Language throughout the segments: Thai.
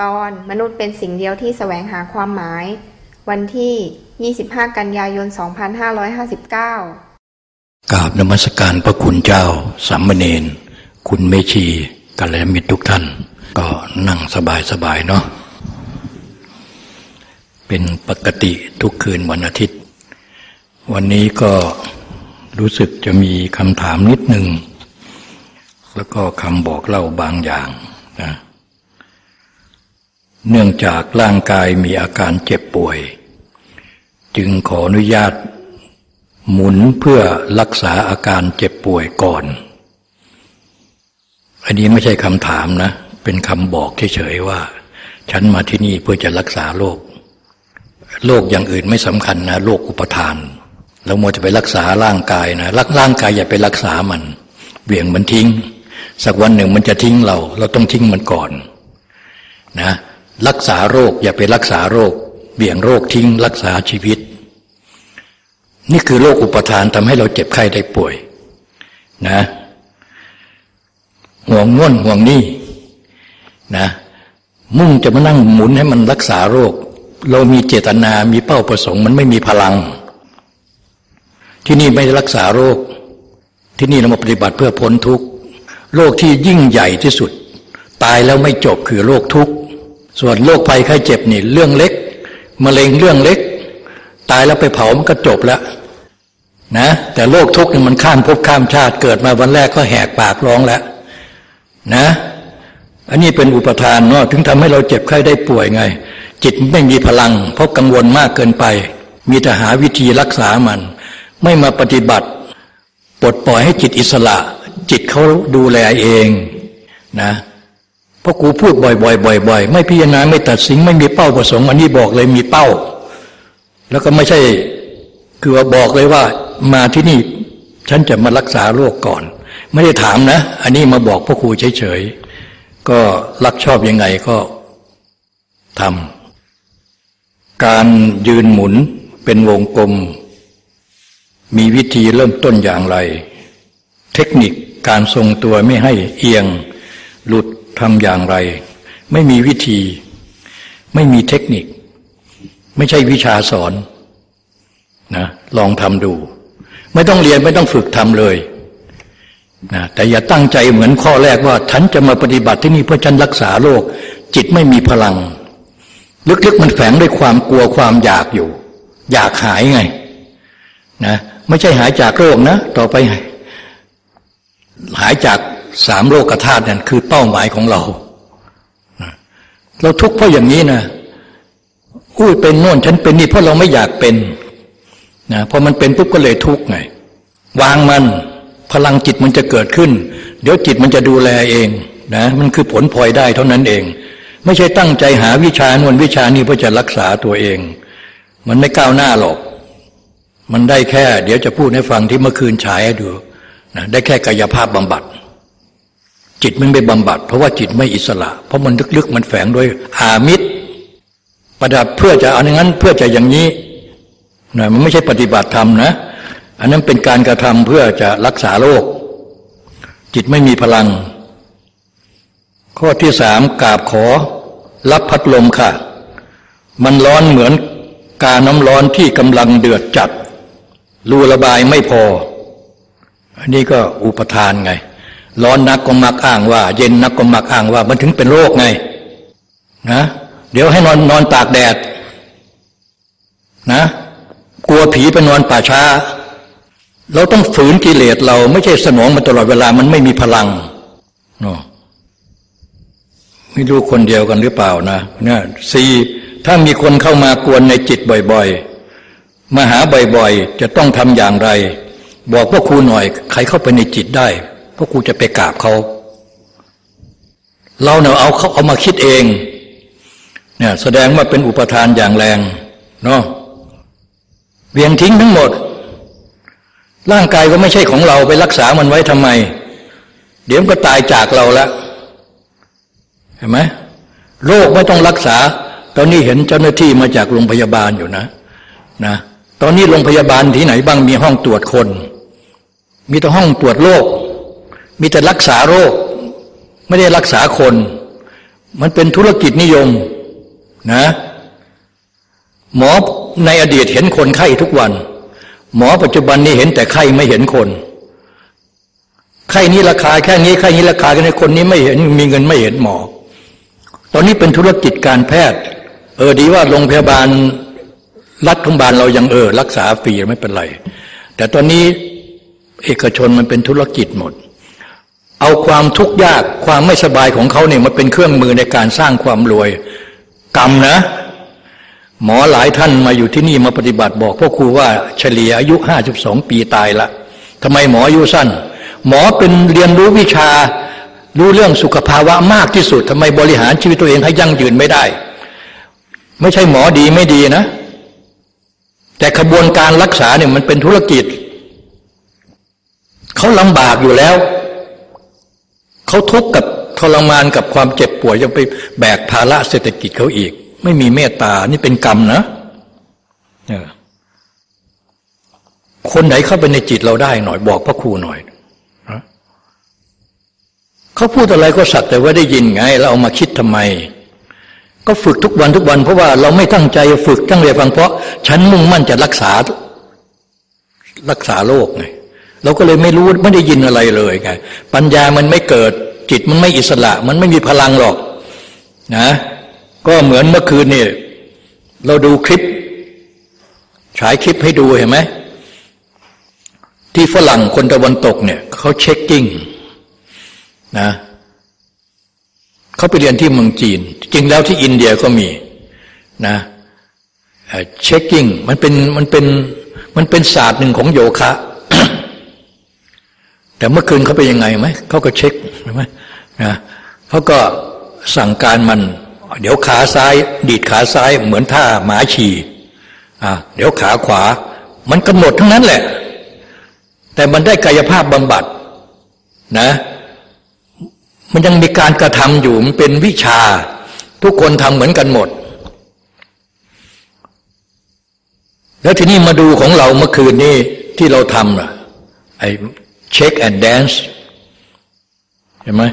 ตอนมนุษย์เป็นสิ่งเดียวที่แสวงหาความหมาย วันที่ 25 กันยายน 2559กราบนมัสการพระคุณเจ้าสามเณรคุณเมชีกัลยาณมิตรทุกท่าน ก็นั่งสบายๆเนาะเป็นปกติทุกคืนวันอาทิตย์ วันนี้ก็รู้สึกจะมีคำถามนิดหนึ่ง แล้วก็คำบอกเล่าบางอย่างนะ เนื่องจากร่างกายมีอาการเจ็บป่วย จึงขออนุญาต หมุนเพื่อรักษาอาการเจ็บป่วยก่อน อันนี้ไม่ใช่คำถามนะ เป็นคำบอกเฉยๆว่า ฉันมาที่นี่เพื่อจะรักษาโรคโรคอย่างอื่นไม่สำคัญนะโรคอุปทานเราโมจะไปรักษาร่างกายนะรักร่างกายอย่าไปรักษามันเบี่ยงมันทิ้ง สักวันหนึ่งมันจะทิ้งเรา เราต้องทิ้งมันก่อน นะ รักษาโรคอย่าไปรักษาโรค เบี่ยงโรคทิ้งรักษาชีวิต นี่คือโรคอุปทานทำให้เราเจ็บไข้ได้ป่วย นะห่วงง่นห่วงนี่นะ มุ่งจะมานั่งหมุนให้มันรักษาโรค เรามีเจตนามีเป้าประสงค์มันไม่มีพลัง ที่นี่ไม่รักษาโรค ที่นี่เรามาปฏิบัติเพื่อพ้นทุกข์โรคที่ยิ่งใหญ่ที่สุด ตายแล้วไม่จบคือโรคทุกข์ ส่วนโรคภัยไข้เจ็บนี่เรื่องเล็กมะเร็งเรื่องเล็ก ตายแล้วไปเผามันก็จบแล้วนะแต่โรคทุกข์นี่มันข้ามภพข้ามชาติเกิดมาวันแรกก็แหกปากร้องแล้วนะอันนี้เป็นอุปทานเนาะถึงทำให้เราเจ็บไข้ได้ป่วยไง จิตไม่มีพลัง เพราะกังวลมากเกินไป มีแต่หาวิธีรักษามัน ไม่มาปฏิบัติปลดปล่อยให้จิตอิสระ จิตเขาดูแลเองนะ เพราะกูพูดบ่อยๆบ่อยๆไม่พิจารณาไม่ตัดสินไม่มีเป้าประสงค์อันนี้บอกเลยมีเป้า แล้วก็ไม่ใช่คือว่าบอกเลยว่ามาที่นี่ฉันจะมารักษาโรคก่อน ไม่ได้ถามนะ อันนี้มาบอกพ่อครูเฉยๆก็รักชอบยังไงก็ทำการยืนหมุนเป็นวงกลม มีวิธีเริ่มต้นอย่างไร เทคนิคการทรงตัวไม่ให้เอียง หลุด ทำอย่างไร ไม่มีวิธี ไม่มีเทคนิค ไม่ใช่วิชาสอนนะลองทำดู ไม่ต้องเรียนไม่ต้องฝึกทำเลยนะแต่อย่าตั้งใจเหมือนข้อแรกว่า ฉันจะมาปฏิบัติที่นี่เพื่อฉันรักษาโรคจิตไม่มีพลัง ลึกๆมันแฝงด้วยความกลัวความอยากอยู่ อยากหายไงนะไม่ใช่หายจากโรคนะ ต่อไป หายจาก สามโลกธาตุนั่นคือเป้าหมายของเรา เราทุกข์เพราะอย่างนี้นะอุ้ยเป็นโน่นฉันเป็นนี่เพราะเราไม่อยากเป็นนะพอมันเป็นปุ๊บก็เลยทุกข์ไง วางมันพลังจิตมันจะเกิดขึ้น เดี๋ยวจิตมันจะดูแลเองนะมันคือผลพลอยได้เท่านั้นเอง ไม่ใช่ตั้งใจหาวิชานวนวิชานี้เพื่อจะรักษาตัวเอง มันไม่ก้าวหน้าหรอก มันได้แค่ เดี๋ยวจะพูดให้ฟังที่เมื่อคืนฉายให้ดูนะได้แค่กายภาพบำบัด จิตมันไม่บำบัด เพราะว่าจิตไม่อิสระ เพราะมันลึกๆมันแฝงด้วยอามิตรประดับเพื่อจะเอาอย่างนั้นเพื่อจะอย่างนี้นะมันไม่ใช่ปฏิบัติธรรมนะ อันนั้นเป็นการกระทำเพื่อจะรักษาโรคจิตไม่มีพลัง ข้อที่สามกราบขอ รับพัดลมค่ะ มันร้อนเหมือนกาน้ำร้อนที่กำลังเดือดจัดรูระบายไม่พอ อันนี้ก็อุปทานไง ร้อนนักก็มักอ้างว่า เย็นนักก็มักอ้างว่า มันถึงเป็นโรคไงนะเดี๋ยวให้นอนนอนตากแดด นะ กลัวผีไปนอนป่าช้า เราต้องฝืนกิเลสเราไม่ใช่สนองมันตลอดเวลามันไม่มีพลังเนาะไม่รู้คนเดียวกันหรือเปล่านะเนี่ยสี่ถ้ามีคนเข้ามากวนในจิตบ่อยๆ มาหาบ่อยๆ จะต้องทำอย่างไร บอกพวกครูหน่อยใครเข้าไปในจิตได้ พวกครูจะไปกราบเขาเราเนี่ยเอาเขาเอามาคิดเองเนี่ยแสดงว่าเป็นอุปทานอย่างแรงเนาะเวียงทิ้งทั้งหมด ร่างกายก็ไม่ใช่ของเราไปรักษามันไว้ทำไม เดี๋ยวก็ตายจากเราแล้วเห็นไหมโรคไม่ต้องรักษา ตอนนี้เห็นเจ้าหน้าที่มาจากโรงพยาบาลอยู่นะนะตอนนี้โรงพยาบาลที่ไหนบ้างมีห้องตรวจคน มีแต่ห้องตรวจโรค มีแต่รักษาโรค ไม่ได้รักษาคน มันเป็นธุรกิจนิยมนะหมอในอดีตเห็นคนไข้ทุกวัน หมอปัจจุบันนี้เห็นแต่ไข้ไม่เห็นคนไข้นี้ราคาแค่นี้ไข้นี้ราคาแค่นี้คนนี้ไม่เห็นมีเงินไม่เห็นหมอ ตอนนี้เป็นธุรกิจการแพทย์ เออดีว่าโรงพยาบาลรัฐของบาลเรายังเออ รักษาฟรีไม่เป็นไร แต่ตอนนี้เอกชนมันเป็นธุรกิจหมด เอาความทุกข์ยากความไม่สบายของเขาเนี่ยมาเป็นเครื่องมือในการสร้างความรวย กรรมนะ หมอหลายท่านมาอยู่ที่นี่มาปฏิบัติบอกพ่อครูว่าเฉลี่ยอายุห้าสิบสองปีตายละทำไมหมออายุสั้น หมอเป็นเรียนรู้วิชารู้เรื่องสุขภาวะมากที่สุดทำไมบริหารชีวิตตัวเองให้ยั่งยืนไม่ได้ ไม่ใช่หมอดีไม่ดีนะ แต่ขบวนการรักษาเนี่ยมันเป็นธุรกิจ เขาลำบากอยู่แล้ว เขาทุกข์กับทรมานกับความเจ็บป่วยยังไปแบกภาระเศรษฐกิจเขาอีก ไม่มีเมตตานี่เป็นกรรมนะคนไหนเข้าไปในจิตเราได้หน่อย บอกพระครูหน่อยเขาพูดอะไรก็สักแต่ว่าได้ยินไง เราเอามาคิดทำไม ก็ฝึกทุกวันทุกวันเพราะว่าเราไม่ตั้งใจฝึกตั้งใจฟังเพราะ ฉันมุ่งมั่นจะรักษา รักษาโรคไงเราก็เลยไม่รู้ไม่ได้ยินอะไรเลยไงปัญญามันไม่เกิด จิตมันไม่อิสระ มันไม่มีพลังหรอกนะก็เหมือนเมื่อคืนนี่เราดูคลิป ฉายคลิปให้ดูเห็นไหมที่ฝรั่งคนตะวันตกเนี่ยเขาเช็คกิ้งนะเขาไปเรียนที่เมืองจีน จริงแล้วที่อินเดียก็มีนะเช็คกิ้งมันเป็นมันเป็นมันเป็นศาสตร์หนึ่งของโยคะ แต่เมื่อคืนเขาไปยังไงไหมเขาก็เช็ค ช่ไหมนะเขาก็สั่งการมัน เดี๋ยวขาซ้าย ดีดขาซ้ายเหมือนท่าหมาฉี่อ่าเดี๋ยวขาขวา มันกำหนดทั้งนั้นแหละ แต่มันได้กายภาพบำบัดนะ มันยังมีการกระทำอยู่มันเป็นวิชา ทุกคนทำเหมือนกันหมด แล้วทีนี้มาดูของเราเมื่อคืนนี้ที่เราทำอะไอเช็คแอนด์แดนซ์ เห็นไหม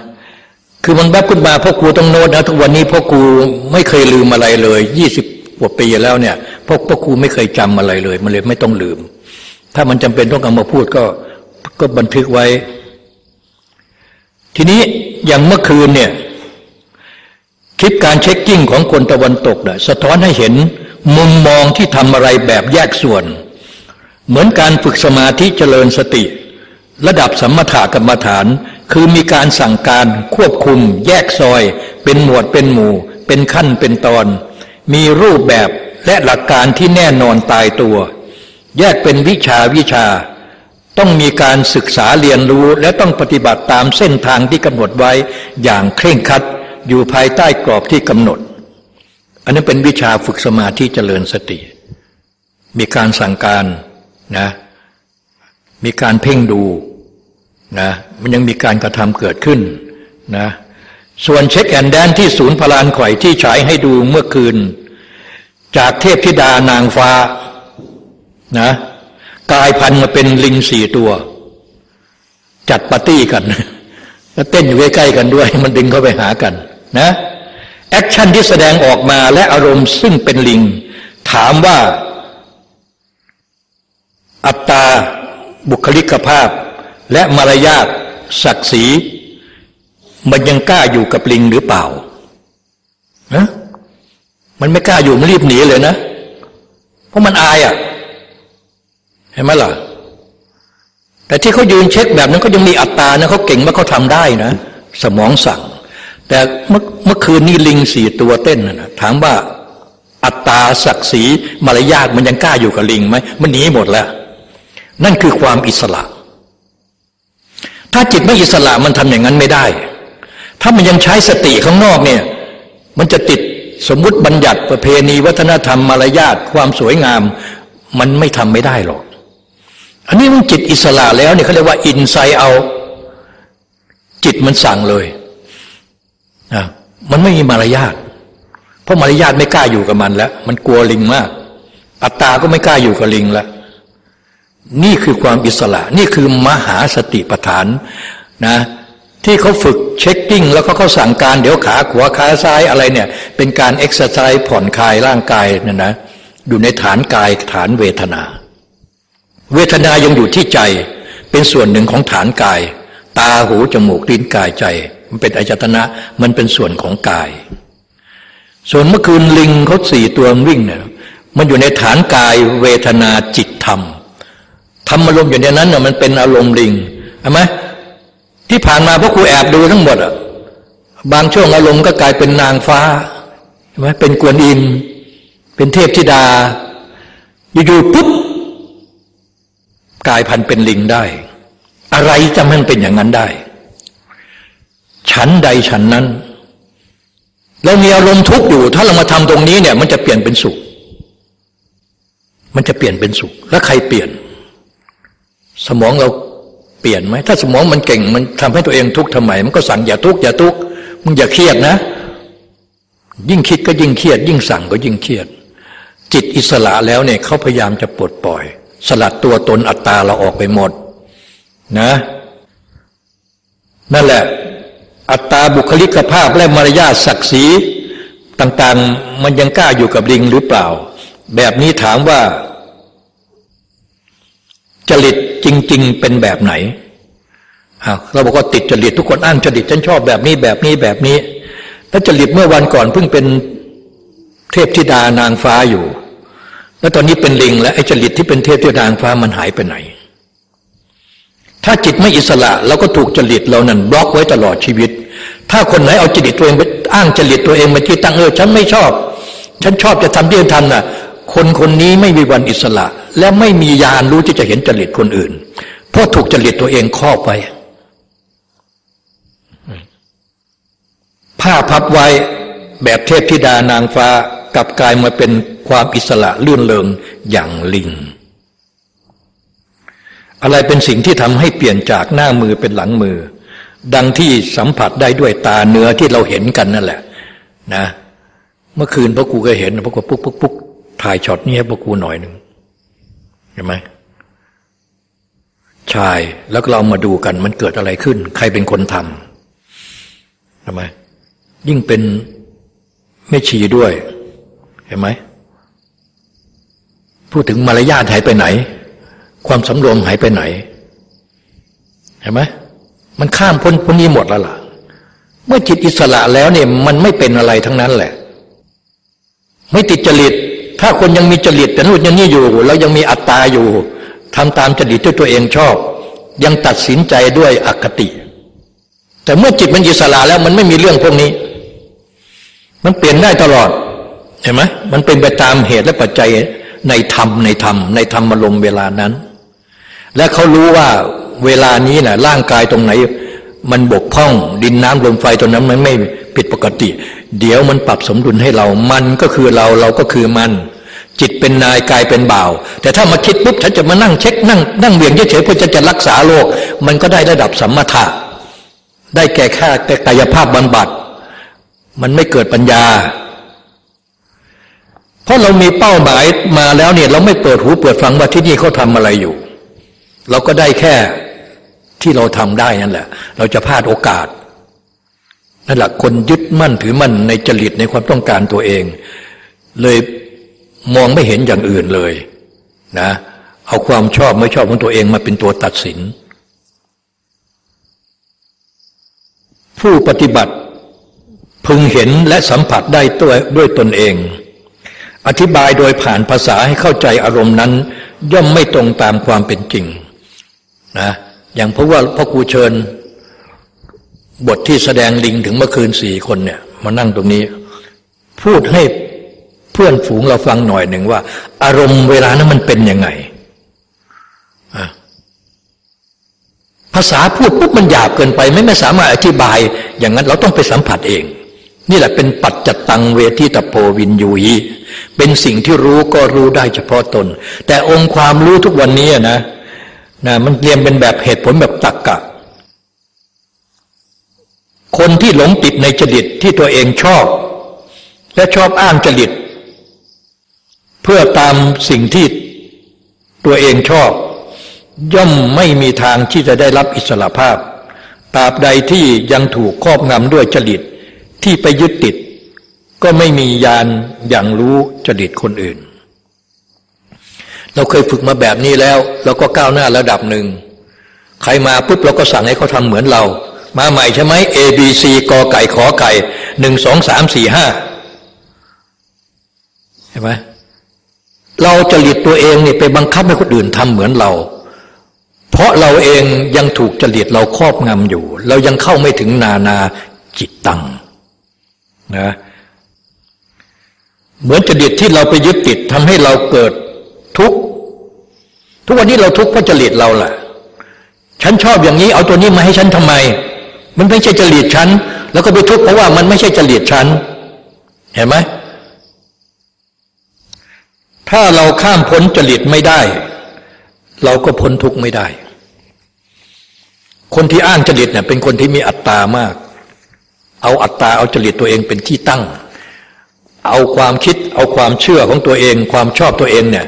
คือมันแบบขึ้นมาพ่อครูต้องโน้ตนะทุกวันนี้พ่อครูไม่เคยลืมอะไรเลยยี่สิบกว่าปีแล้วเนี่ยพ่อพ่อครูไม่เคยจำอะไรเลย มันเลยไม่ต้องลืม ถ้ามันจำเป็นต้องเอามาพูดก็ก็บันทึกไว้ ทีนี้อย่างเมื่อคืนเนี่ยคลิปการเช็คกิ้งของคนตะวันตกเนี่ยสะท้อนให้เห็นมุมมองที่ทำอะไรแบบแยกส่วน เหมือนการฝึกสมาธิเจริญสติ ระดับสัมมาถากรรมฐาน คือมีการสั่งการควบคุม แยกซอย เป็นหมวดเป็นหมู่ เป็นขั้นเป็นตอน มีรูปแบบและหลักการที่แน่นอนตายตัว แยกเป็นวิชาวิชา ต้องมีการศึกษาเรียนรู้และต้องปฏิบัติตามเส้นทางที่กำหนดไว้อย่างเคร่งครัดอยู่ภายใต้กรอบที่กำหนด อันนี้เป็นวิชาฝึกสมาธิเจริญสติ มีการสั่งการนะมีการเพ่งดู นะมันยังมีการกระทำเกิดขึ้นนะส่วน shake and dance ที่ศูนย์พลานข่อยที่ฉายให้ดูเมื่อคืน จากเทพธิดานางฟ้านะกลายพันธุ์มาเป็นลิงสี่ตัว จัดปาร์ตี้กันแล้วเต้นอยู่ใกล้ๆกันด้วย มันดึงเข้าไปหากันนะ action ที่แสดงออกมาและอารมณ์ซึ่งเป็นลิง ถามว่า อัตตาบุคลิกภาพ และมารยาทศักดิ์ศรีมันยังกล้าอยู่กับลิงหรือเปล่านะมันไม่กล้าอยู่มันรีบหนีเลยนะ เพราะมันอายอะ่ะ เห็นไหมล่ะ แต่ที่เขายืนเช็คแบบนั้นก็ยังมีอัตตานะเขาเก่งมากเขาทำได้นะ สมองสั่ง แต่เมื่อเมื่อคืนนี้ลิงสี่ตัวเต้นนะถามว่าอัตตาศักดิ์ศรีมารยาทมันยังกล้าอยู่กับลิงไหมมันหนีหมดแล้ว นั่นคือความอิสระ ถ้าจิตไม่อิสระมันทำอย่างนั้นไม่ได้ ถ้ามันยังใช้สติข้างนอกเนี่ย มันจะติดสมมุติบัญญัติประเพณีวัฒนธรรมมารยาทความสวยงาม มันไม่ทำไม่ได้หรอก อันนี้มันจิตอิสระแล้วเนี่ยเขาเรียกว่าอินไซเอา จิตมันสั่งเลยนะมันไม่มีมารยาทเพราะมารยาทไม่กล้าอยู่กับมันแล้ว มันกลัวลิงมาก อัตตาก็ไม่กล้าอยู่กับลิงแล้ว นี่คือความอิสระ นี่คือมหาสติปัฏฐานนะที่เขาฝึก shaking แล้วก็เขาสั่งการเดี๋ยวขาขวาขาซ้ายอะไรเนี่ย เป็นการเอ็กซ์ไซส์ผ่อนคลายร่างกายเนี่ยนะอยู่ในฐานกายฐานเวทนา เวทนายังอยู่ที่ใจเป็นส่วนหนึ่งของฐานกาย ตาหูจมูกลิ้นกายใจ มันเป็นอายตนะมันเป็นส่วนของกาย ส่วนเมื่อคืนลิงเขาสี่ตัววิ่งเนี่ยมันอยู่ในฐานกายเวทนาจิตธรรม ธรรมอารมณ์อยู่ในนั้นเนี่ยมันเป็นอารมณ์ลิงใช่ไหมที่ผ่านมาพวกครูแอบดูทั้งหมดอะบางช่วงอารมณ์ก็กลายเป็นนางฟ้าใช่ไหมเป็นกวนอิมเป็นเทพธิดาอยู่ๆปุ๊บกลายพันธุ์เป็นลิงได้ อะไรจะมันเป็นอย่างนั้นได้ ฉันใดฉันนั้น เรามีอารมณ์ทุกข์อยู่ ถ้าเรามาทำตรงนี้เนี่ย มันจะเปลี่ยนเป็นสุข มันจะเปลี่ยนเป็นสุข แล้วใครเปลี่ยน สมองเราเปลี่ยนไหมถ้าสมองมันเก่งมันทำให้ตัวเองทุกข์ทำไมมันก็สั่งอย่าทุกข์อย่าทุกข์มึงอย่าเครียดนะ ยิ่งคิดก็ยิ่งเครียด ยิ่งสั่งก็ยิ่งเครียด จิตอิสระแล้วเนี่ยเขาพยายามจะปลดปล่อย สลัดตัวตนอัตตาเราออกไปหมด นะ นั่นแหละ อัตตาบุคลิกภาพและมารยาทศักดิ์ศรีต่างๆ มันยังกล้าอยู่กับลิงหรือเปล่า แบบนี้ถามว่า จริตจริง ๆ เป็นแบบไหนเราบอกว่าติดจริตทุกคนอ้างจริตฉันชอบแบบนี้แบบนี้แบบนี้ แล้วจริตเมื่อวันก่อนเพิ่งเป็นเทพธิดานางฟ้าอยู่ แล้วตอนนี้เป็นลิง แล้วไอ้จริตที่เป็นเทพธิดานางฟ้ามันหายไปไหน ถ้าจิตไม่อิสระเราก็ถูกจริตเรานั่นบล็อกไว้ตลอดชีวิต ถ้าคนไหนเอาจริตตัวเองไปอ้างจริตตัวเองมาที่ตั้งเออฉันไม่ชอบ ฉันชอบจะทำที่ทำน่ะ คนคนนี้ไม่มีวันอิสระ และไม่มียานรู้ที่จะเห็นจริตคนอื่น เพราะถูกจริตตัวเองครอบไว้ผ้าพับไว้แบบเทพธิดานางฟ้ากับกลายมาเป็นความอิสระลื่นเลงอย่างลิง อะไรเป็นสิ่งที่ทำให้เปลี่ยนจากหน้ามือเป็นหลังมือ ดังที่สัมผัสได้ด้วยตาเนื้อที่เราเห็นกันนั่นแหละ นะ เมื่อคืนพ่อครูก็เห็นพ่อครูปุ๊กปุ๊กปุ๊ก ถ่ายช็อตนี้ให้พ่อครูหน่อยหนึ่งเห็นไหมใชายแล้วเรามาดูกันมันเกิดอะไรขึ้น ใครเป็นคนทำทำไมยิ่งเป็นไม่ชีด้วย เห็นไหมพูดถึงมารยาทหายไปไหน ความสำรวมหายไปไหน เห็นไหมมันข้ามพ้นพ้นนี้หมดแล้วล่ะ เมื่อจิตอิสระแล้วเนี่ย มันไม่เป็นอะไรทั้งนั้นแหละ ไม่ติดจริต ถ้าคนยังมีจริตแต่นู่นยังนี่อยู่ แล้วยังมีอัตตาอยู่ทำตามจริตที่ตัวเองชอบ ยังตัดสินใจด้วยอคติ แต่เมื่อจิตมันอิสระแล้วมันไม่มีเรื่องพวกนี้ มันเปลี่ยนได้ตลอดเห็นไหมมันเป็นไปตามเหตุและปัจจัยในธรรมในธรรมในธรรมอารมณ์เวลานั้น และเขารู้ว่าเวลานี้นะ่ะร่างกายตรงไหน มันบกพร่องดินน้ำลมไฟตรงนั้นมันไม่ ผิดปกติ เดี๋ยวมันปรับสมดุลให้เรา มันก็คือเราเราก็คือมัน จิตเป็นนายกายเป็นบ่าว แต่ถ้ามาคิดปุ๊บฉันจะมานั่งเช็คนั่งนั่งเวียงเฉยๆเพื่อจะจะรักษาโรคมันก็ได้ระดับสัมมาทะได้แก่แค่แต่กายภาพบำบัด มันไม่เกิดปัญญา เพราะเรามีเป้าหมายมาแล้วเนี่ย เราไม่เปิดหูเปิดฟังว่าที่นี่เขาทำอะไรอยู่ เราก็ได้แค่ที่เราทำได้นั่นแหละ เราจะพลาดโอกาส นั่นแหละคนยึดมั่นถือมั่นในจริตในความต้องการตัวเอง เลยมองไม่เห็นอย่างอื่นเลย นะ เอาความชอบไม่ชอบของตัวเองมาเป็นตัวตัดสิน ผู้ปฏิบัติพึงเห็นและสัมผัสได้ตัวด้วยตนเอง อธิบายโดยผ่านภาษาให้เข้าใจอารมณ์นั้น ย่อมไม่ตรงตามความเป็นจริงนะอย่างเพราะว่าพ่อครูเชิญ บทที่แสดงลิงถึงเมื่อคืนสี่คนเนี่ย มานั่งตรงนี้ พูดให้เพื่อนฝูงเราฟังหน่อยหนึ่งว่า อารมณ์เวลานั้นมันเป็นยังไงภาษาพูดปุ๊บมันหยาบเกินไป ไม่ไม่สามารถอธิบาย อย่างนั้นเราต้องไปสัมผัสเอง นี่แหละเป็นปัจจตังเวทีตโพวินยูยเป็นสิ่งที่รู้ก็รู้ได้เฉพาะตน แต่องค์ความรู้ทุกวันนี้นะนะมันเรียนเป็นแบบเหตุผลแบบตักกะ คนที่หลงติดในจริตที่ตัวเองชอบ และชอบอ้างจริต เพื่อตามสิ่งที่ตัวเองชอบ ย่อมไม่มีทางที่จะได้รับอิสระภาพตราบใดที่ยังถูกครอบงำด้วยจริตที่ไปยึดติด ก็ไม่มียานอย่างรู้จริตคนอื่น เราเคยฝึกมาแบบนี้แล้ว เราก็ก้าวหน้าระดับหนึ่ง ใครมาปุ๊บเราก็สั่งให้เขาทำเหมือนเรา มาใหม่ใช่ไหม A B C กอไก่ขอไก่หนึ่งสองสามสี่ห้าเห็นไหมเราจริตตัวเองเนี่ยไปบังคับให้คนอื่นทำเหมือนเรา เพราะเราเองยังถูกจริตเราครอบงำอยู่ เรายังเข้าไม่ถึงนานาจิตตังนะเหมือนจริตที่เราไปยึดติดทำให้เราเกิดทุกข์ทุกวันนี้เราทุกข์เพราะจริตเราแหละฉันชอบอย่างนี้เอาตัวนี้มาให้ฉันทำไม มันไม่ใช่จริตฉัน แล้วก็ไปทุกข์เพราะว่ามันไม่ใช่จริตฉัน เห็นไหมถ้าเราข้ามพ้นจริตไม่ได้ เราก็พ้นทุกข์ไม่ได้ คนที่อ้างจริตเนี่ยเป็นคนที่มีอัตตามาก เอาอัตตาเอาจริตตัวเองเป็นที่ตั้ง เอาความคิด เอาความเชื่อของตัวเอง ความชอบตัวเองเนี่ย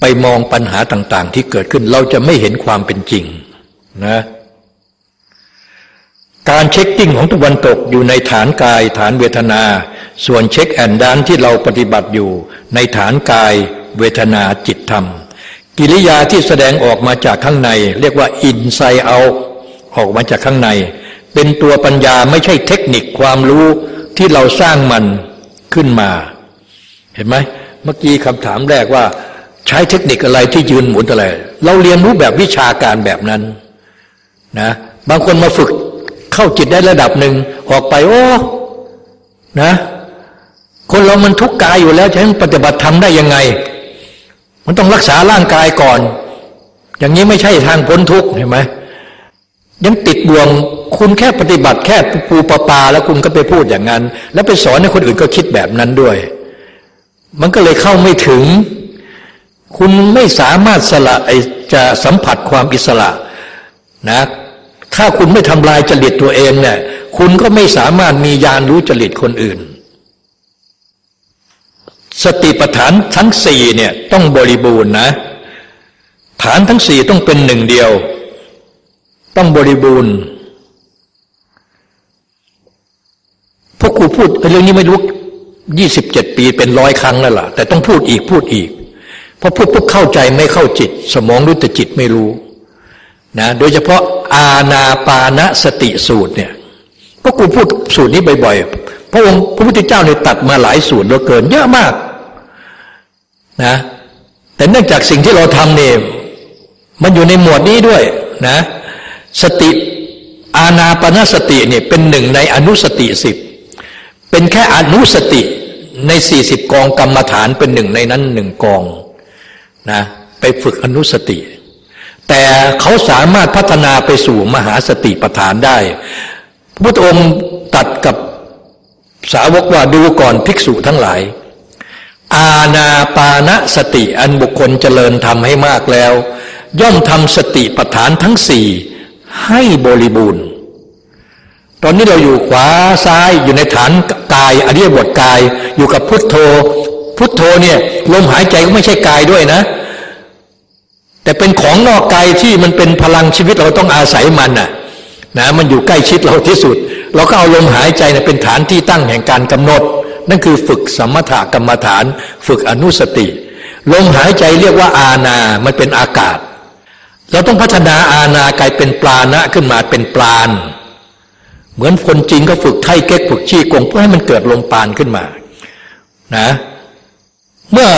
ไปมองปัญหาต่าง ๆ ที่เกิดขึ้นเราจะไม่เห็นความเป็นจริงนะ การเช็คกิ้งของตะวันตกอยู่ในฐานกายฐานเวทนา ส่วนเช็คแอนดานที่เราปฏิบัติอยู่ ในฐานกายเวทนาจิตธรรม กิริยาที่แสดงออกมาจากข้างใน เรียกว่าอินไซเอาออกมาจากข้างใน เป็นตัวปัญญาไม่ใช่เทคนิคความรู้ที่เราสร้างมันขึ้นมา เห็นไหมเมื่อกี้คำถามแรกว่า ใช้เทคนิคอะไรที่ยืนหมุนอะไร เราเรียนรู้แบบวิชาการแบบนั้นนะบางคนมาฝึก เข้าจิตได้ระดับหนึ่งออกไปโอ้นะ คนเรามันทุกข์กายอยู่แล้วฉะนั้ปฏิบัติธรรมได้ยังไง มันต้องรักษาร่างกายก่อน อย่างนี้ไม่ใช่ทางพ้นทุกข์เห็นไหมยังติดบ่วงคุณแค่ปฏิบัติแค่ปูปปา แล้วคุณก็ไปพูดอย่างนั้น แล้วไปสอนให้คนอื่นก็คิดแบบนั้นด้วย มันก็เลยเข้าไม่ถึง คุณไม่สามารถสละจะสัมผัสความอิสระนะ ถ้าคุณไม่ทำลายจริตตัวเองเนี่ย คุณก็ไม่สามารถมียานรู้จริตคนอื่น สติปัฏฐานทั้งสี่เนี่ยต้องบริบูรณ์นะ ฐานทั้งสี่ต้องเป็นหนึ่งเดียว ต้องบริบูรณ์พวกครูพูดเรื่องนี้ไม่รู้ยี่สิบเจ็ดปีเป็นร้อยครั้งแล้วล่ะ แต่ต้องพูดอีกพูดอีก เพราะพูดปุ๊บเข้าใจไม่เข้าจิต สมองรู้แต่จิตไม่รู้ นะโดยเฉพาะอาณาปานสติสูตรเนี่ยก็กูพูดสูตรนี้บ่อยๆ พระองค์พระพุทธเจ้าเนี่ยตัดมาหลายสูตรเหลือเกินเยอะมากนะแต่เนื่องจากสิ่งที่เราทำเนี่ยมันอยู่ในหมวดนี้ด้วยนะสติอาณาปณสติเนี่ยเป็นหนึ่งในอนุสติสิบเป็นแค่อนุสติในสี่สิบกองกรรมฐานเป็นหนึ่งในนั้นหนึ่งกองนะไปฝึกอนุสติ แต่เขาสามารถพัฒนาไปสู่มหาสติปัฏฐานได้ พระพุทธองค์ตัดกับสาวกว่าดูก่อนภิกษุทั้งหลาย อาณาปานสติอันบุคคลเจริญทำให้มากแล้ว ย่อมทำสติปัฏฐานทั้งสี่ให้บริบูรณ์ ตอนนี้เราอยู่ขวาซ้ายอยู่ในฐานกายอริยบทกายอยู่กับพุทโธ พุทโธเนี่ยลมหายใจก็ไม่ใช่กายด้วยนะ แต่เป็นของนอกกายที่มันเป็นพลังชีวิตเราต้องอาศัยมันน่ะนะมันอยู่ใกล้ชิดเราที่สุด เราก็เอาลมหายใจเนี่ยเป็นฐานที่ตั้งแห่งการกำหนด นั่นคือฝึกสมถกรรมฐาน ฝึกอนุสติ ลมหายใจเรียกว่าอาณามันเป็นอากาศ เราต้องพัฒนาอาณากลายเป็นปลานะขึ้นมาเป็นปลานเหมือนคนจริงก็ฝึกไทเก๊กฝึกชี้กงเพื่อให้มันเกิดลมปานขึ้นมานะเมื่อ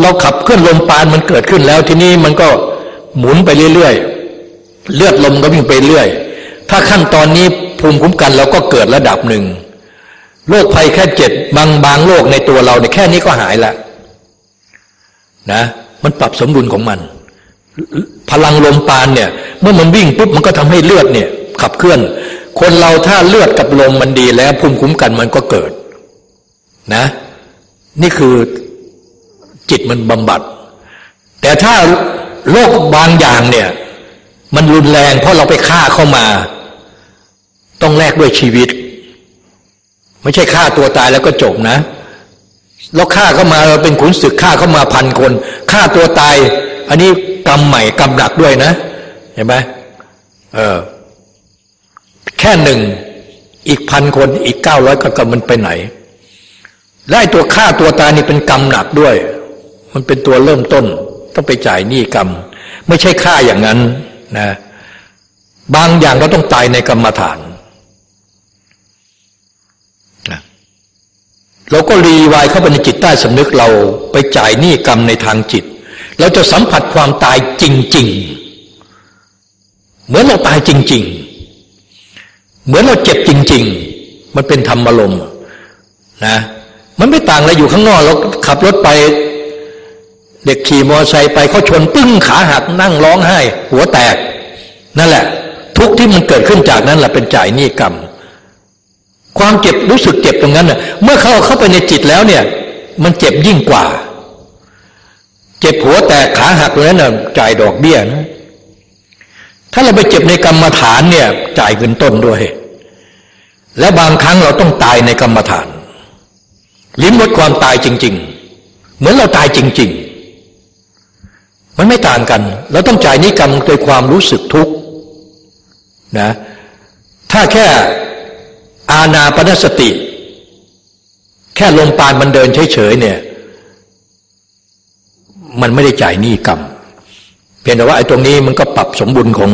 เราขับเคลื่อนลมปานมันเกิดขึ้นแล้ว ทีนี้มันก็หมุนไปเรื่อยๆ เลือดลมก็วิ่งไปเรื่อย ถ้าขั้นตอนนี้ภูมิคุ้มกันเราก็เกิดระดับหนึ่งโรคภัยแค่เจ็บบางบางโรคในตัวเราเนี่ยแค่นี้ก็หายละนะมันปรับสมดุลของมัน พลังลมปานเนี่ย เมื่อมันวิ่งปุ๊บมันก็ทำให้เลือดเนี่ยขับเคลื่อน คนเราถ้าเลือดกับลมมันดีแล้วภูมิคุ้มกันมันก็เกิด นะ นี่คือ จิตมันบำบัด แต่ถ้าโรคบางอย่างเนี่ย มันรุนแรงเพราะเราไปฆ่าเข้ามา ต้องแลกด้วยชีวิต ไม่ใช่ฆ่าตัวตายแล้วก็จบนะเราฆ่าเข้ามาเราเป็นขุนศึกฆ่าเข้ามาพันคนฆ่าตัวตาย อันนี้กรรมใหม่กรรมหนักด้วยนะ เห็นไหมเออแค่หนึ่งอีกพันคนอีกเก้าร้อยก็มันไปไหนและตัวฆ่าตัวตายนี่เป็นกรรมหนักด้วย มันเป็นตัวเริ่มต้น ต้องไปจ่ายหนี้กรรม ไม่ใช่ฆ่าอย่างนั้นนะบางอย่างเราต้องตายในกรรมฐานนะเราก็รีวายเข้าไปในจิตใต้สำนึกเราไปจ่ายหนี้กรรมในทางจิต เราจะสัมผัสความตายจริง ๆ เหมือนเราตายจริง ๆ เหมือนเราเจ็บจริง ๆ มันเป็นธรรมลมนะมันไม่ต่างอะไรอยู่ข้างนอกเราขับรถไป เด็กขี่มอเตอร์ไซค์ไปเขาชนปึ้งขาหักนั่งร้องไห้ หัวแตก นั่นแหละ ทุกที่มันเกิดขึ้นจากนั้นแหละเป็นจ่ายนี่กรรม ความเจ็บรู้สึกเจ็บตรงนั้นน่ะ เมื่อเขาเข้าไปในจิตแล้วเนี่ย มันเจ็บยิ่งกว่า เจ็บหัวแตกขาหักแล้วน่ะจ่ายดอกเบี้ยนะถ้าเราไปเจ็บในกรรมฐานเนี่ย จ่ายเงินต้นด้วย และบางครั้งเราต้องตายในกรรมฐานลิ้มรสความตายจริง ๆ เหมือนเราตายจริง ๆ มันไม่ต่างกัน เราต้องจ่ายนิกรรมโดยความรู้สึกทุกข์นะถ้าแค่อาณาปณสติ แค่ลมปานมันเดินเฉยๆเนี่ย มันไม่ได้จ่ายหนี้กรรมเพียงแต่ว่าไอ้ตรงนี้มันก็ปรับสมดุลของ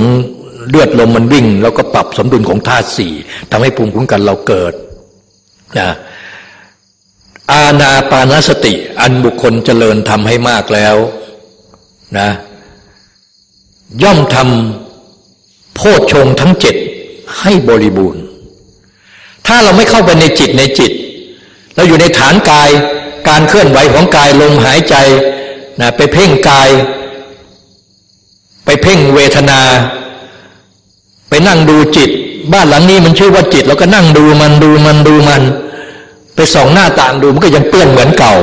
เลือดลมมันวิ่ง แล้วก็ปรับสมดุลของธาตุสี่ทำให้ภูมิคุ้มกันเราเกิดนะอาณาปานสติ อันบุคคลเจริญทำให้มากแล้ว นะย่อมทำโพชฌงทั้งเจ็ดให้บริบูรณ์ ถ้าเราไม่เข้าไปในจิตในจิต เราอยู่ในฐานกาย การเคลื่อนไหวของกายลมหายใจนะไปเพ่งกาย ไปเพ่งเวทนา ไปนั่งดูจิต บ้านหลังนี้มันชื่อว่าจิตเราก็นั่งดูมันดูมันดูมัน ไปส่องหน้าต่างดูมันก็ยังเปื้อนเหมือนเก่า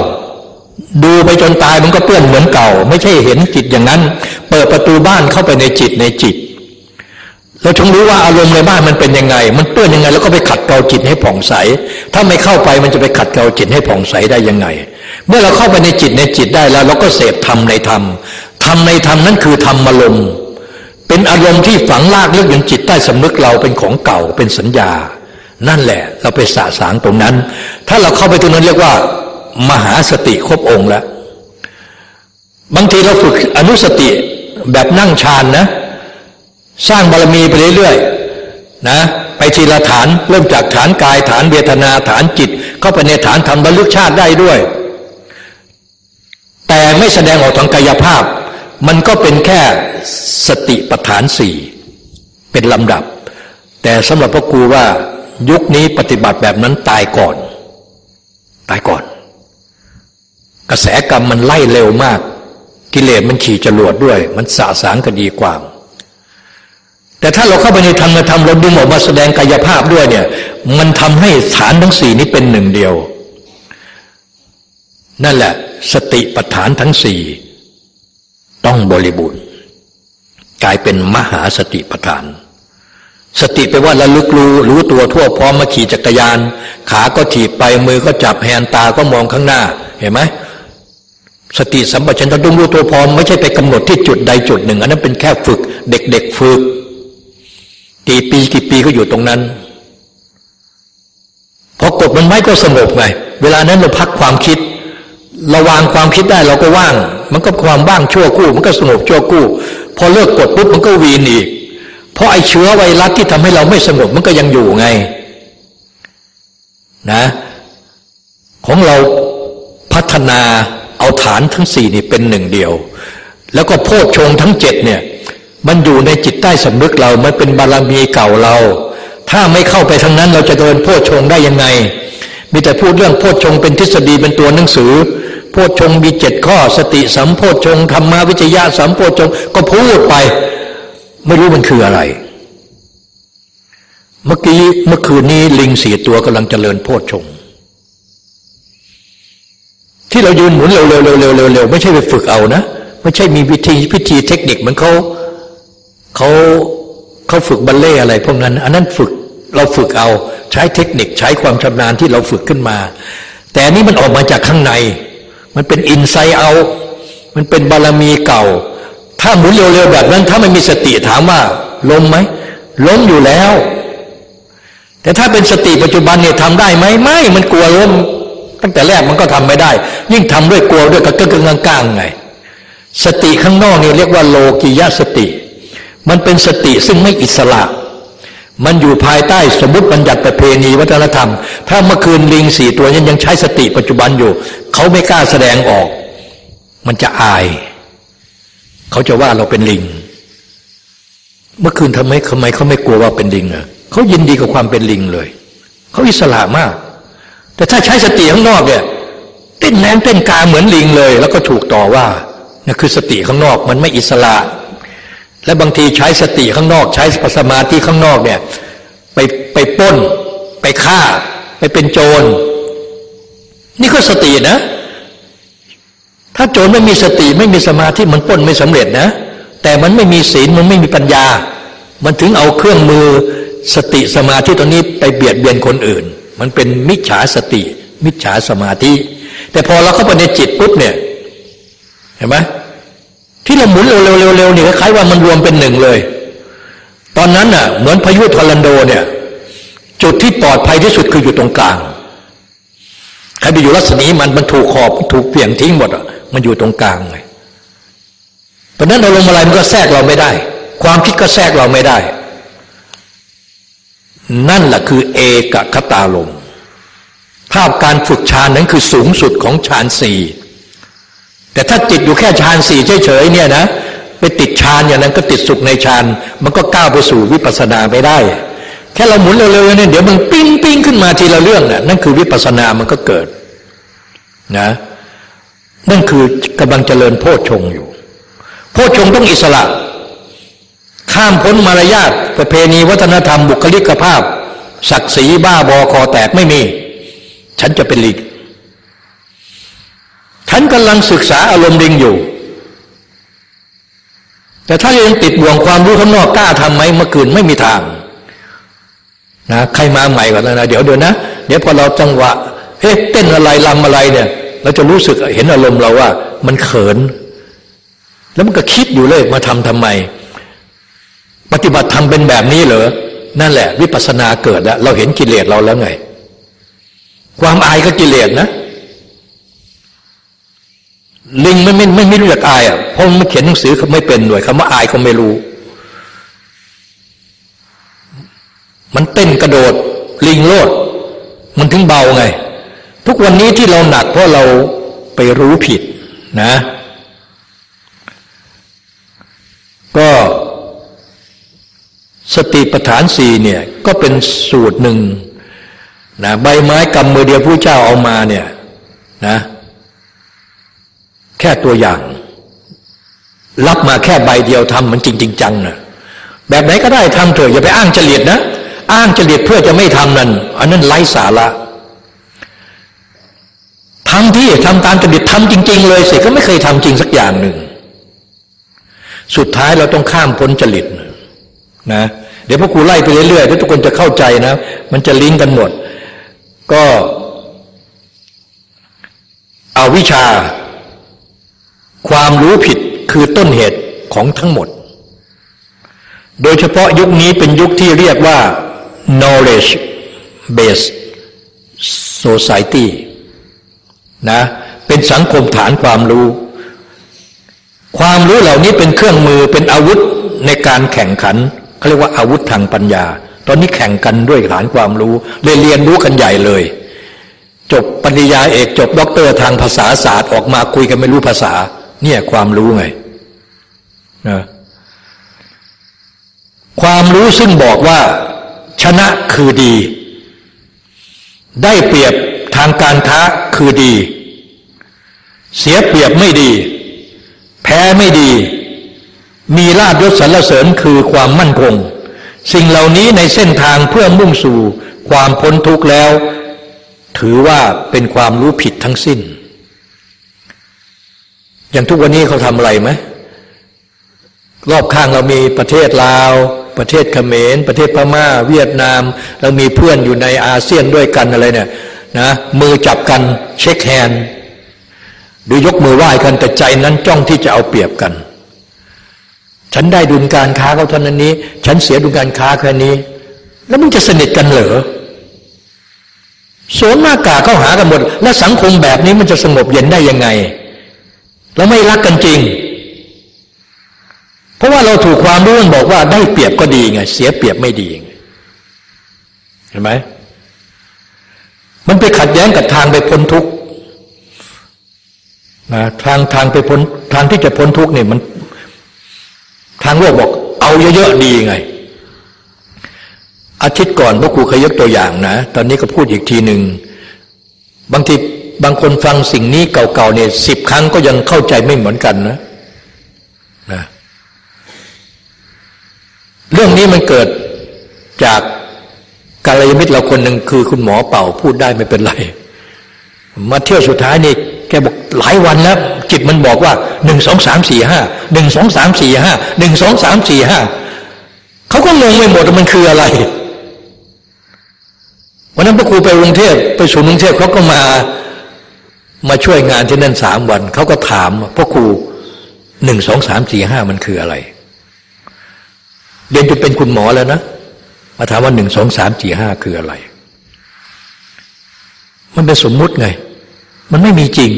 ดูไปจนตายมันก็เปื้อนเหมือนเก่า ไม่ใช่เห็นจิตอย่างนั้น เปิดประตูบ้านเข้าไปในจิตในจิตเราชงรู้ว่าอารมณ์ในบ้านมันเป็นยังไง มันเปื้อนยังไง แล้วก็ไปขัดเกลาจิตให้ผ่องใส ถ้าไม่เข้าไปมันจะไปขัดเกลาจิตให้ผ่องใสได้ยังไง เมื่อเราเข้าไปในจิตในจิตได้แล้ว เราก็เสพธรรมในธรรมธรรมในธรรมนั้นคือธรรมอารมณ์เป็นอารมณ์ที่ฝังลากลึกอยู่จิตใต้สำนึกเราเป็นของเก่าเป็นสัญญา นั่นแหละ เราไปสะสางตรงนั้น ถ้าเราเข้าไปตรงนั้นเรียกว่า มหาสติครบองค์แล้ว บางทีเราฝึกอนุสติแบบนั่งฌานนะ สร้างบารมีไปเรื่อยๆนะไปทีละฐานเริ่มจากฐานกายฐานเวทนาฐานจิต เข้าไปในฐานธรรมบรรลุชาติได้ด้วย แต่ไม่แสดงออกทางกายภาพ มันก็เป็นแค่สติปัฏฐานสี่เป็นลำดับ แต่สำหรับพระครูว่ายุคนี้ปฏิบัติแบบนั้นตายก่อน ตายก่อน กระแสกรรมมันไล่เร็วมาก กิเลสมันขี่จรวดด้วย มันสาสางก็ดีกว่าแต่ถ้าเราเข้าไปในธรรมธรรมเราดึงออกมาแสดงกายภาพด้วยเนี่ย มันทำให้ฐานทั้งสี่นี้เป็นหนึ่งเดียว นั่นแหละ สติปัฏฐานทั้งสี่ต้องบริบูรณ์กลายเป็นมหาสติปัฏฐาน สติแปลว่าระลึกรู้รู้ตัวทั่วพร้อมมาขี่จักรยาน ขาก็ถีบไปมือก็จับแหนตาก็มองข้างหน้า เห็นไหม สติสัมปชัญญะต้องรู้ตัวพร้อมไม่ใช่ไปกำหนดที่จุดใดจุดหนึ่ง อันนั้นเป็นแค่ฝึก เด็กๆฝึกกี่ปีกี่ปีก็อยู่ตรงนั้นพอกดมันไว้ก็สงบไง เวลานั้นเราพักความคิดเราวางความคิดได้เราก็ว่าง มันก็ความว่างชั่วกู้ มันก็สงบชั่วกู้ พอเลิกกดปุ๊บมันก็วีนอีก เพราะไอ้เชื้อไวรัสที่ทำให้เราไม่สงบมันก็ยังอยู่ไงนะ ของเราพัฒนา เอาฐานทั้งสี่นี่เป็นหนึ่งเดียว แล้วก็โพชฌงทั้งเจ็ดเนี่ย มันอยู่ในจิตใต้สำนึกเรา มันเป็นบารมีเก่าเรา ถ้าไม่เข้าไปทางนั้นเราจะเดินโพชฌงได้ยังไง มีแต่พูดเรื่องโพชฌงเป็นทฤษฎีเป็นตัวหนังสือ โพชฌงมีเจ็ดข้อ สติสัมโพชฌงธรรมวิจยะสัมโพชฌงก็พูดไป ไม่รู้มันคืออะไร เมื่อกี้เมื่อคืนนี้ลิงสี่ตัวกำลังเจริญโพชฌง ที่เรายืนหมุนเร็วเร็วเร็วเร็วเร็วไม่ใช่ไปฝึกเอานะไม่ใช่มีวิธีพิธีเทคนิคเหมือนเขาเขาเขาฝึกบัลเล่อะไรพวกนั้น อันนั้นฝึกเราฝึกเอาใช้เทคนิคใช้ความชำนาญที่เราฝึกขึ้นมา แต่อันนี้มันออกมาจากข้างใน มันเป็นอินไซต์เอามันเป็นบารมีเก่า ถ้าหมุนเร็วๆแบบนั้น ถ้าไม่มีสติถามว่าล้มไหมล้มอยู่แล้ว แต่ถ้าเป็นสติปัจจุบันเนี่ยทำได้ไหมไม่มันกลัวล้ม ตั้งแต่แรกมันก็ทำไม่ได้ ยิ่งทำด้วยกลัวด้วยก็กึ่งกลางๆไง สติข้างนอกนี่เรียกว่าโลกิยะสติ มันเป็นสติซึ่งไม่อิสระ มันอยู่ภายใต้สมมติบัญญัติประเพณีวัฒนธรรม ถ้าเมื่อคืนลิงสี่ตัวยังยังใช้สติปัจจุบันอยู่ เขาไม่กล้าแสดงออก มันจะอาย เขาจะว่าเราเป็นลิง เมื่อคืนทำไมทำไมเขาไม่กลัวว่าเป็นลิงอะเขายินดีกับความเป็นลิงเลย เขาอิสระมาก แต่ถ้าใช้สติข้างนอกเนี่ยเต้นแรงเต้นกาเหมือนลิงเลย แล้วก็ถูกต่อว่านี่คือสติข้างนอกมันไม่อิสระ และบางทีใช้สติข้างนอก ใช้สมาธิข้างนอกเนี่ยไปไปป้น ไปฆ่า ไปเป็นโจร นี่ก็สตินะ ถ้าโจรไม่มีสติไม่มีสมาธิมันป้นไม่สำเร็จนะ แต่มันไม่มีศีลมันไม่มีปัญญา มันถึงเอาเครื่องมือสติสมาธิตัวนี้ไปเบียดเบียนคนอื่น มันเป็นมิจฉาสติ มิจฉาสมาธิ แต่พอเราเข้าไปในจิตปุ๊บเนี่ย เห็นไหมที่เราหมุนเร็วๆๆนี่คล้ายๆว่ามันรวมเป็นหนึ่งเลย ตอนนั้นน่ะ เหมือนพายุทอร์นโดเนี่ย จุดที่ปลอดภัยที่สุดคืออยู่ตรงกลางใครไปอยู่รัศมีมันมันถูกขอบถูกเปลี่ยนทิ้งหมดอะมันอยู่ตรงกลางเลยเพราะนั้นเราลงอะไรมันก็แทรกเราไม่ได้ ความคิดก็แทรกเราไม่ได้ นั่นแหละคือเอกคตาลมภาพการฝึกฌานนั้นคือสูงสุดของฌานสี่แต่ถ้าจิตอยู่แค่ฌานสี่เฉยๆเนี่ยนะไปติดฌานอย่างนั้นก็ติดสุขในฌานมันก็ก้าวไปสู่วิปัสสนาไม่ได้ แค่เราหมุนเร็วๆเนี่ยเดี๋ยวมันปิ้งปิ้งขึ้นมาทีละเรื่องน่ะนั่นคือวิปัสสนามันก็เกิดนะนั่นคือกำลังเจริญโพชฌงอยู่ โพชฌงต้องอิสระ ข้ามพ้นมารยาทประเพณีวัฒนธรรมบุคลิกภาพ ศักดิ์ศรีบ้าบอคอแตกไม่มี ฉันจะเป็นลิงฉันกำลังศึกษาอารมณ์ลิงอยู่ แต่ถ้ายังติดบ่วงความรู้ข้างนอกกล้าทำไหมเมื่อคืนไม่มีทางนะใครมาใหม่ก่อนนะเดี๋ยวเดี๋ยวนะ เดี๋ยวพอเราจังหวะเอ๊ะเต้นอะไรลำอะไรเนี่ย เราจะรู้สึกเห็นอารมณ์เราว่า มันเขิน แล้วมันก็คิดอยู่เลยมาทำทำไม ปฏิบัติธรรมเป็นแบบนี้เหรอ นั่นแหละ วิปัสสนาเกิดแล้วเราเห็นกิเลสเราแล้วไง ความอายก็กิเลสนะ ลิงไม่ไม่ไม่ไม่รู้จักอายอะเพราะมันเขียนหนังสือเขาไม่เป็นหน่วยคำว่าอายเขาไม่รู้ มันเต้นกระโดด ลิงโลด มันถึงเบาไง ทุกวันนี้ที่เราหนักเพราะเราไปรู้ผิดนะ ก็ สติปัฏฐานสี่เนี่ยก็เป็นสูตรหนึ่งนะใบไม้กำมือเดียวผู้เจ้าเอามาเนี่ยนะแค่ตัวอย่าง รับมาแค่ใบเดียวทำมันจริงจริงจังนะแบบไหนก็ได้ทำเถอะอย่าไปอ้างเฉลียดนะ อ้างเฉลียดเพื่อจะไม่ทำนั่นอันนั้นไร้สาระทำที่ทำตามจริตทำจริง ๆ เลยสิก็ไม่เคยทำจริงสักอย่างหนึ่ง สุดท้ายเราต้องข้ามพ้นจริตนะ เดี๋ยวพวกครูไล่ไปเรื่อยๆทุกคนจะเข้าใจนะ มันจะลิงก์กันหมด ก็อาวิชา ความรู้ผิดคือต้นเหตุของทั้งหมด โดยเฉพาะยุคนี้เป็นยุคที่เรียกว่า knowledge based society นะเป็นสังคมฐานความรู้ ความรู้เหล่านี้เป็นเครื่องมือเป็นอาวุธในการแข่งขัน เขาเรียกว่าอาวุธทางปัญญา ตอนนี้แข่งกันด้วยฐานความรู้เลยเรียนรู้กันใหญ่เลย จบปริญญาเอกจบด็อกเตอร์ทางภาษาศาสตร์ออกมาคุยกันไม่รู้ภาษา เนี่ยความรู้ไงนะความรู้ซึ่งบอกว่าชนะคือดี ได้เปรียบทางการค้าคือดี เสียเปรียบไม่ดี แพ้ไม่ดี มีลาบยศสรรเสริญคือความมั่นคง สิ่งเหล่านี้ในเส้นทางเพื่อมุ่งสู่ความพ้นทุกข์แล้ว ถือว่าเป็นความรู้ผิดทั้งสิ้น อย่างทุกวันนี้เขาทำอะไรไหมรอบข้างเรามีประเทศลาว ประเทศเขมร ประเทศพม่า เวียดนาม เรามีเพื่อนอยู่ในอาเซียนด้วยกันอะไรเนี่ยนะมือจับกันเช็คแฮนด์หรือยกมือไหว้กันแต่ใจนั้นจ้องที่จะเอาเปรียบกัน ฉันได้ดุลการค้าเขาเท่านั้นนี้ ฉันเสียดุลการค้าแค่นี้ แล้วมึงจะสนิทกันเหรอสวมหน้ากากเข้าหากันหมด และสังคมแบบนี้มันจะสงบเย็นได้ยังไง แล้วไม่รักกันจริง เพราะว่าเราถูกความรู้มันบอกว่าได้เปรียบก็ดีไง เสียเปรียบไม่ดีเห็นไหมมันไปขัดแย้งกับทางไปพ้นทุกข์นะทางทางไปพ้นทางที่จะพ้นทุกข์เนี่ยมัน ทางโลกบอก เอาเยอะๆดีไง อาทิตย์ก่อนพวกครูเคยยกตัวอย่างนะ ตอนนี้ก็พูดอีกทีหนึ่งบางทีบางคนฟังสิ่งนี้เก่าๆเนี่ยสิบครั้งก็ยังเข้าใจไม่เหมือนกันนะนะเรื่องนี้มันเกิดจากกาลยมิตรเราคนหนึ่งคือคุณหมอเป่าพูดได้ไม่เป็นไร มาเที่ยวสุดท้ายนี่ แกบอกหลายวันแล้ว จิตมันบอกว่าหนึ่งสองสามสี่ห้าหนึ่งสองสามสี่ห้าหนึ่งสองสามสี่ห้าเขาก็งงไปหมดมันคืออะไรวันนั้นพระครูไปกรุงเทพไปศูนย์กรุงเทพเขาก็มามาช่วยงานที่นั่นสามวันเขาก็ถามพระครูหนึ่งสองสามสี่ห้ามันคืออะไร เรียนจนเป็นคุณหมอแล้วนะ มาถามว่าหนึ่งสองสามสี่ห้าคืออะไร มันเป็นสมมุติไง มันไม่มีจริง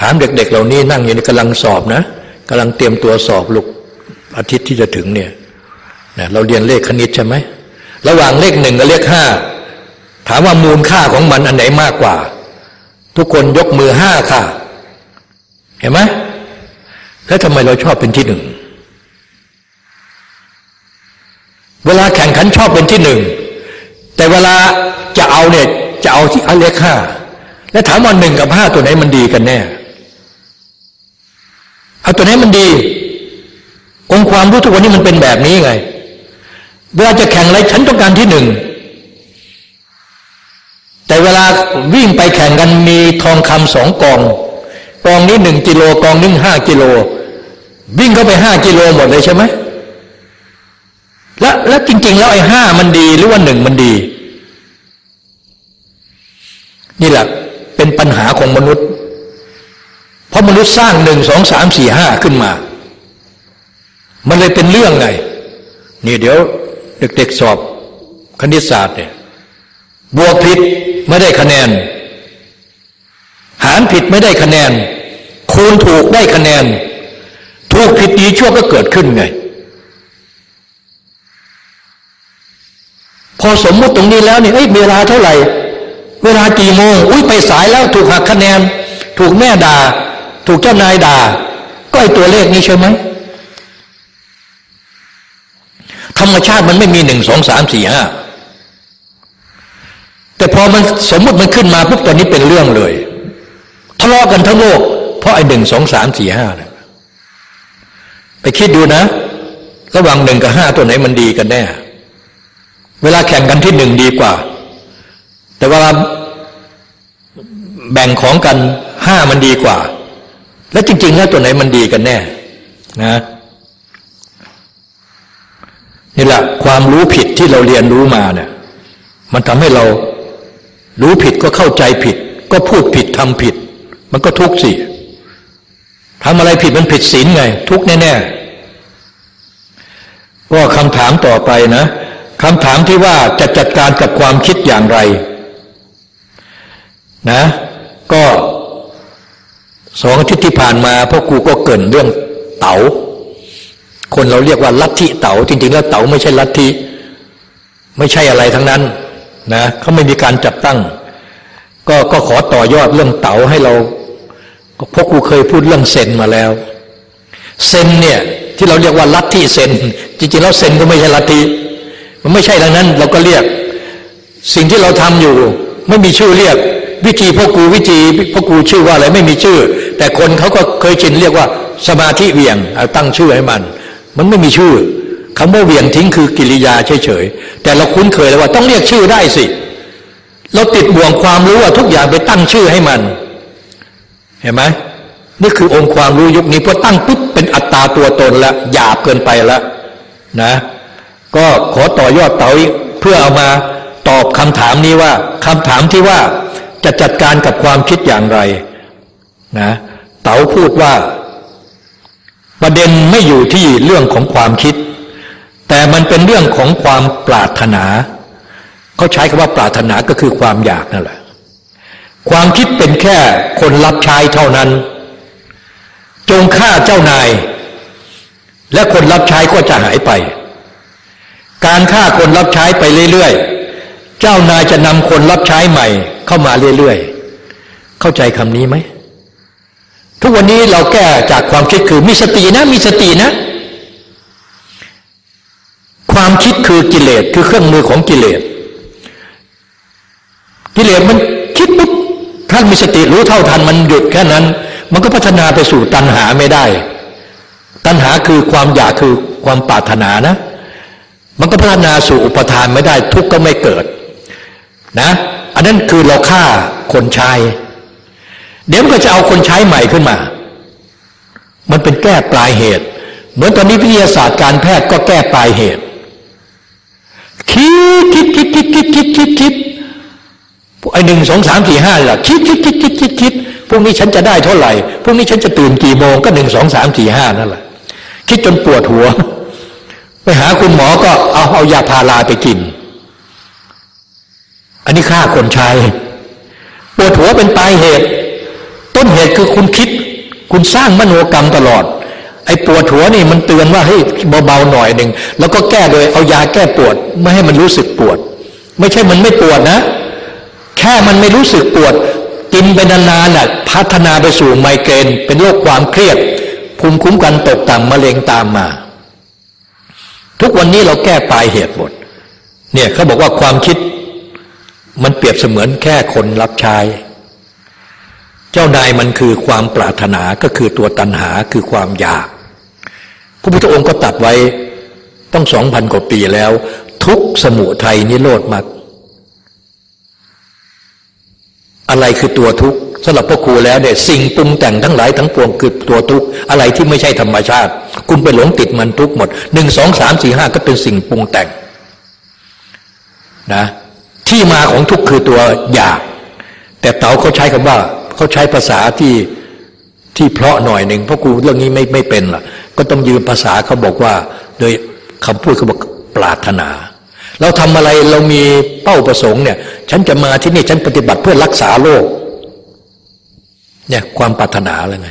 ถามเด็กๆเเหล่านี้นั่งอยู่ในกำลังสอบนะกำลังเตรียมตัวสอบลูกอาทิตย์ที่จะถึงเนี่ยเราเรียนเลขคณิตใช่ไหมระหว่างเลขหนึ่งกับเลขห้าถามว่ามูลค่าของมันอันไหนมากกว่า ทุกคนยกมือห้าค่ะ เห็นไหมแล้วทำไมเราชอบเป็นที่หนึ่งเวลาแข่งขันชอบเป็นที่หนึ่งแต่เวลาจะเอาเนี่ย จะเอาที่อเลขห้าแล้วถามว่าหนึ่งกับห้าตัวไหนมันดีกันแน่ เอาตัวไหนมันดีองค์ความรู้ทุกวันนี้มันเป็นแบบนี้ไง เวลาจะแข่งอะไรฉันต้องการที่หนึ่ง แต่เวลาวิ่งไปแข่งกันมีทองคำสองกอง กองนี้หนึ่งกิโลกองนึงห้ากิโล วิ่งเข้าไปห้ากิโลหมดเลยใช่ไหมแล้วแล้วจริง ๆ แล้วไอ้ห้ามันดีหรือว่าหนึ่งมันดี นี่แหละเป็นปัญหาของมนุษย์ เพราะมนุษย์สร้างหนึ่งสองสามสี่ห้าขึ้นมา มันเลยเป็นเรื่องไง นี่เดี๋ยวเด็กๆสอบคณิตศาสตร์เนี่ยบวกผิดไม่ได้คะแนน หารผิดไม่ได้คะแนน คูณถูกได้คะแนน ถูกผิดดีชั่วก็เกิดขึ้นไง พอสมมุติตรงนี้แล้วเนี่ยเวลาเท่าไหร่ เวลากี่โมงอุ้ยไปสายแล้วถูกหักคะแนน ถูกแม่ดา่า ถูกเจ้านายดา่า ก็ไอตัวเลขนี้ใช่ไหมธรรมชาติมันไม่มีหนึ่งสองสามสี่ห้าแต่พอมันสมมติมันขึ้นมาปุ๊บตอนนี้เป็นเรื่องเลยทะเลาะกันทั้งโลก เพราะไอ้หนึ่งสองสามสี่ห้านะไปคิดดูนะ ระหว่างหนึ่งกับห้าตัวไหนมันดีกันแน่ เวลาแข่งกันที่หนึ่งดีกว่า แต่เวลาแบ่งของกันห้ามันดีกว่า แล้วจริง ๆ แล้วตัวไหนมันดีกันแน่นะนี่แหละความรู้ผิดที่เราเรียนรู้มาเนี่ยมันทำให้เรารู้ผิดก็เข้าใจผิด ก็พูดผิดทำผิด มันก็ทุกข์สิทำอะไรผิดมันผิดศีลไง ทุกข์แน่ๆก็คำถามต่อไปนะคำถามที่ว่าจะจัดการกับความคิดอย่างไร นะ ก็สองอาทิตย์ที่ผ่านมาพ่อครูก็เกินเรื่องเต๋า คนเราเรียกว่าลัทธิเต๋าจริง ๆ แล้วเต๋าไม่ใช่ลัทธิไม่ใช่อะไรทั้งนั้นนะเขาไม่มีการจับตั้ง ก็ก็ขอต่อยอดเรื่องเต๋าให้เราพวกกูเคยพูดเรื่องเซนมาแล้ว เซนเนี่ยที่เราเรียกว่าลัทธิเซน จริงๆแล้วเซนก็ไม่ใช่ลัทธิมันไม่ใช่ดังนั้น เราก็เรียก สิ่งที่เราทำอยู่ ไม่มีชื่อเรียก วิธีพ่อกูวิธีพ่อกูชื่อว่าอะไรไม่มีชื่อ แต่คนเขาก็เคยชินเรียกว่าสมาธิเวียงตั้งชื่อให้มัน มันไม่มีชื่อคำว่าเวียงทิ้งคือกิริยาเฉยๆแต่เราคุ้นเคยแล้วว่าต้องเรียกชื่อได้สิ เราติดบ่วงความรู้ว่าทุกอย่างไปตั้งชื่อให้มัน เห็นไหมนี่คือองค์ความรู้ยุคนี้พอตั้งปุ๊บเป็นอัตตาตัวตนล้วหยาบเกินไปล้วนะ ก็ขอต่อยอดเต๋าเพื่อเอามาตอบคำถามนี้ว่าคำถามที่ว่า จะจัดการกับความคิดอย่างไรนะเต๋าพูดว่า ประเด็นไม่อยู่ที่เรื่องของความคิด แต่มันเป็นเรื่องของความปรารถนา เขาใช้คำว่าปรารถนาก็คือความอยากนั่นแหละ ความคิดเป็นแค่คนรับใช้เท่านั้น จงฆ่าเจ้านาย และคนรับใช้ก็จะหายไป การฆ่าคนรับใช้ไปเรื่อยๆ เจ้านายจะนำคนรับใช้ใหม่ เข้ามาเรื่อยๆ เข้าใจคำนี้ไหม ทุกวันนี้เราแก้จากความคิดคือมีสตินะ มีสตินะ ความคิดคือกิเลสคือเครื่องมือของกิเลส กิเลสมันคิดปุ๊บท่านมีสติรู้เท่าทันมันหยุดแค่นั้น มันก็พัฒนาไปสู่ตัณหาไม่ได้ ตัณหาคือความอยากคือความปรารถนานะ มันก็พัฒนาสู่อุปทานไม่ได้ ทุกข์ก็ไม่เกิด นะ อันนั้นคือเราฆ่าคนใช้ เดี๋ยวมันก็จะเอาคนใช้ใหม่ขึ้นมา มันเป็นแก้ปลายเหตุ เหมือนตอนนี้วิทยาศาสตร์การแพทย์ก็แก้ปลายเหตุ คิดคิดคิดคิดคิดคิดคิดคิดไอหนึ่งสองสามสี่ห้าล่ะคิดคิดคิดคิดคิดคิดพรุ่งนี้ฉันจะได้เท่าไหร่พรุ่งนี้ฉันจะตื่นกี่โมงก็หนึ่งสองสามสี่ห้านั่นแหละคิดจนปวดหัว ไปหาคุณหมอก็เอาเอายาพาราไปกิน อันนี้ฆ่าคนชายปวดหัวเป็นปลายเหตุ ต้นเหตุคือคุณคิด คุณสร้างมโนกรรมตลอด ไอ้ปวดหัวนี่มันเตือนว่าเฮ้ยเบาๆหน่อยหนึ่งแล้วก็แก้โดยเอายาแก้ปวดไม่ให้มันรู้สึกปวด ไม่ใช่มันไม่ปวดนะ แค่มันไม่รู้สึกปวด กินไปนานๆน่ะพัฒนาไปสู่ไมเกรนเป็นโรคความเครียดภูมิคุ้มกันตกต่ำมะเร็งตามมา ทุกวันนี้เราแก้ปลายเหตุหมดเนี่ยเขาบอกว่าความคิด มันเปรียบเสมือนแค่คนรับใช้ เจ้านายมันคือความปรารถนาก็คือตัวตัณหาคือความอยาก พระพุทธองค์ก็ตัดไว้ต้องสองพันกว่าปีแล้ว ทุกสมุทัยนิโรธมรรคอะไรคือตัวทุกข์สำหรับพ่อครูแล้วเนี่ยสิ่งปรุงแต่งทั้งหลายทั้งปวงคือตัวทุกข์อะไรที่ไม่ใช่ธรรมชาติ คุณไปหลงติดมันทุกหมดหนึ่งสองสามสี่ห้าก็เป็นสิ่งปรุงแต่งนะ ที่มาของทุกข์คือตัวอยาก แต่เต๋าเขาใช้คำว่าเขาใช้ภาษาที่ที่เพราะหน่อยหนึ่งเพราะกูเรื่องนี้ไม่ไม่เป็นล่ะ ก็ต้องยืมภาษาเขาบอกว่า โดยคำพูดเขาบอกปรารถนา เราทำอะไรเรามีเป้าประสงค์เนี่ย ฉันจะมาที่นี่ฉันปฏิบัติเพื่อรักษาโลก เนี่ยความปรารถนาอะไรไง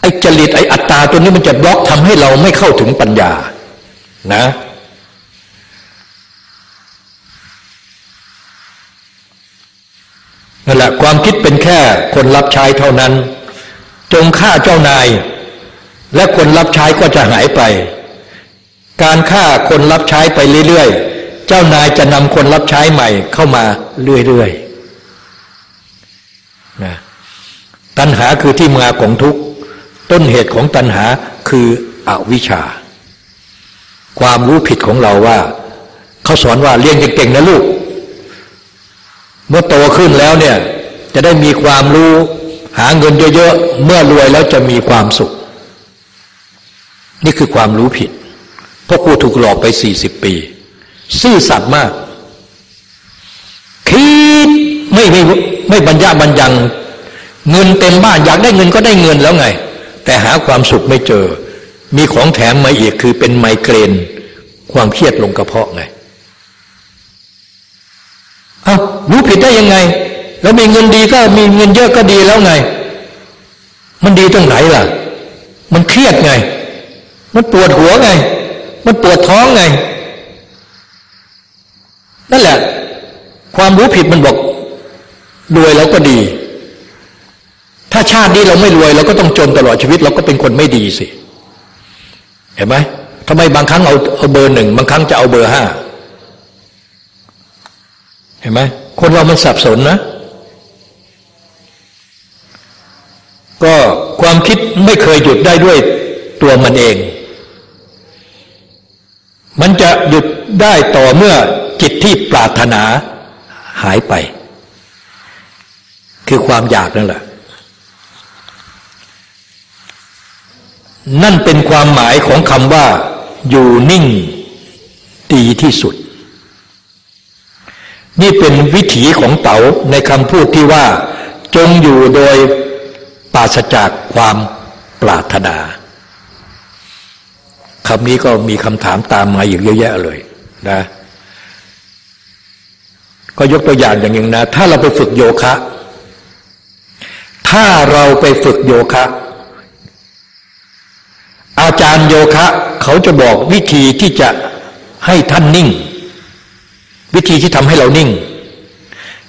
ไอ้จริตไอ้อัตตาตัวนี้มันจะบล็อกทำให้เราไม่เข้าถึงปัญญา นะ นั่นแหละความคิดเป็นแค่คนรับใช้เท่านั้น จงฆ่าเจ้านาย และคนรับใช้ก็จะหายไป การฆ่าคนรับใช้ไปเรื่อยๆ เจ้านายจะนำคนรับใช้ใหม่เข้ามาเรื่อยๆนะตัณหาคือที่มาของทุกข์ต้นเหตุของตัณหาคืออวิชชา ความรู้ผิดของเราว่า เขาสอนว่าเรียนเก่งๆนะลูก เมื่อโตขึ้นแล้วเนี่ยจะได้มีความรู้หาเงินเยอะๆ เมื่อรวยแล้วจะมีความสุข นี่คือความรู้ผิดพราะกูถูกหลอกไปสี่สิบปี ซื่อสัตย์มาก คิดไม่ไม่ไม่บรรยาบรรยัง เงินเต็มบ้านอยากได้เงินก็ได้เงินแล้วไง แต่หาความสุขไม่เจอ มีของแถมมาอีกคือเป็นไมเกรน ความเครียดลงกระเพาะไง เอารู้ผิดได้ยังไง แล้วมีเงินดีก็มีเงินเยอะก็ดีแล้วไง มันดีตรงไหนล่ะ มันเครียดไง มันปวดหัวไง มันปวดท้องไง นั่นแหละ ความรู้ผิดมันบอกรวยแล้วก็ดี ถ้าชาตินี้เราไม่รวยเราก็ต้องจนตลอดชีวิต เราก็เป็นคนไม่ดีสิ เห็นไหมทำไมบางครั้งเอาเอาเบอร์หนึ่งบางครั้งจะเอาเบอร์ห้า ห็นไหมคนเรามันสับสนนะ ก็ความคิดไม่เคยหยุดได้ด้วยตัวมันเอง มันจะหยุดได้ต่อเมื่อจิตที่ปรารถนาหายไป คือความอยากนั่นแหละ นั่นเป็นความหมายของคำว่า อยู่นิ่งดีที่สุด นี่เป็นวิถีของเต๋าในคำพูดที่ว่า จงอยู่โดยปราศจากความปรารถนาคำนี้ก็มีคำถามตามมาอีกเยอะแยะเลยนะ ก็ยกตัวอย่างอย่างหนึ่งนะ ถ้าเราไปฝึกโยคะ ถ้าเราไปฝึกโยคะ อาจารย์โยคะ เขาจะบอกวิธีที่จะให้ท่านนิ่ง วิธีที่ทำให้เรานิ่ง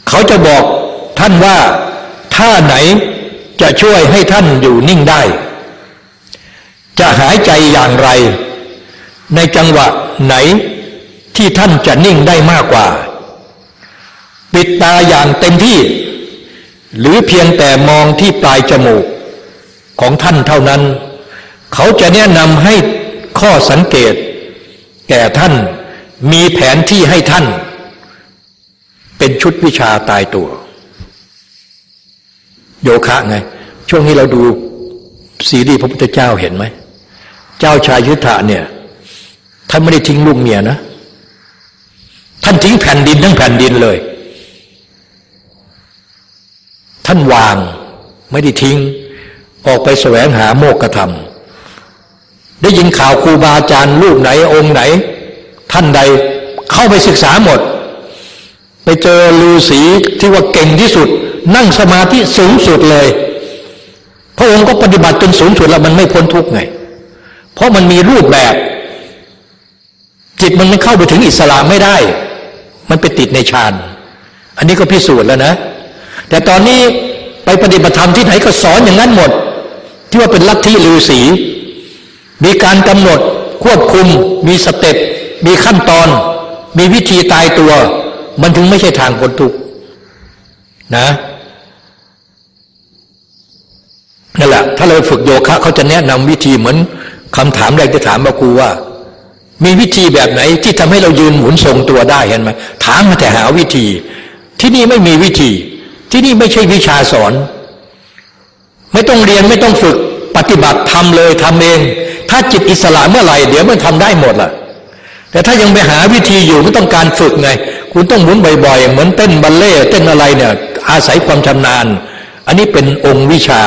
เขาจะบอกท่านว่าท่าไหนจะช่วยให้ท่านอยู่นิ่งได้ จะหายใจอย่างไร ในจังหวะไหนที่ท่านจะนิ่งได้มากกว่า ปิดตาอย่างเต็มที่ หรือเพียงแต่มองที่ปลายจมูกของท่านเท่านั้น เขาจะแนะนำให้ข้อสังเกต แก่ท่านมีแผนที่ให้ท่าน เป็นชุดวิชาตายตัว โยคะไง ช่วงนี้เราดูซีรีส์พระพุทธเจ้าเห็นไหม เจ้าชายยุทธะเนี่ยท่านไม่ได้ทิ้งลูกเมียนะ ท่านทิ้งแผ่นดินทั้งแผ่นดินเลย ท่านวางไม่ได้ทิ้ง ออกไปแสวงหาโมกธรรม ได้ยินข่าวครูบาอาจารย์รูปไหนองค์ไหน ท่านใดเข้าไปศึกษาหมด ไปเจอฤาษีที่ว่าเก่งที่สุด นั่งสมาธิสูงสุดเลย พระองค์ก็ปฏิบัติจนสูงสุดแล้วมันไม่พ้นทุกข์ไง เพราะมันมีรูปแบบ จิตมันไม่เข้าไปถึงอิสระไม่ได้ มันไปติดในฌานอันนี้ก็พิสูจน์แล้วนะ แต่ตอนนี้ไปปฏิบัติธรรมที่ไหนก็สอนอย่างนั้นหมด ที่ว่าเป็นลัทธิฤาษีมีการกำหนดควบคุม มีสเต็ปมีขั้นตอน มีวิธีตายตัว มันถึงไม่ใช่ทางพ้นทุกข์นะนั่นแหละถ้าเราฝึกโยคะเขาจะแนะนำวิธีเหมือนคำถามแรกที่ถามมาครูว่า มีวิธีแบบไหนที่ทำให้เรายืนหมุนทรงตัวได้เห็นไหมถามมาแต่หาวิธี ที่นี่ไม่มีวิธี ที่นี่ไม่ใช่วิชาสอน ไม่ต้องเรียนไม่ต้องฝึกปฏิบัติทำเลยทำเอง ถ้าจิตอิสระเมื่อไหร่เดี๋ยวมันทำได้หมดล่ะ แต่ถ้ายังไปหาวิธีอยู่ก็ต้องการฝึกไง คุณต้องหมุนบ่อยๆ เหมือนเต้นบัลเล่เต้นอะไรเนี่ยอาศัยความชำนาญ อันนี้เป็นองค์วิชา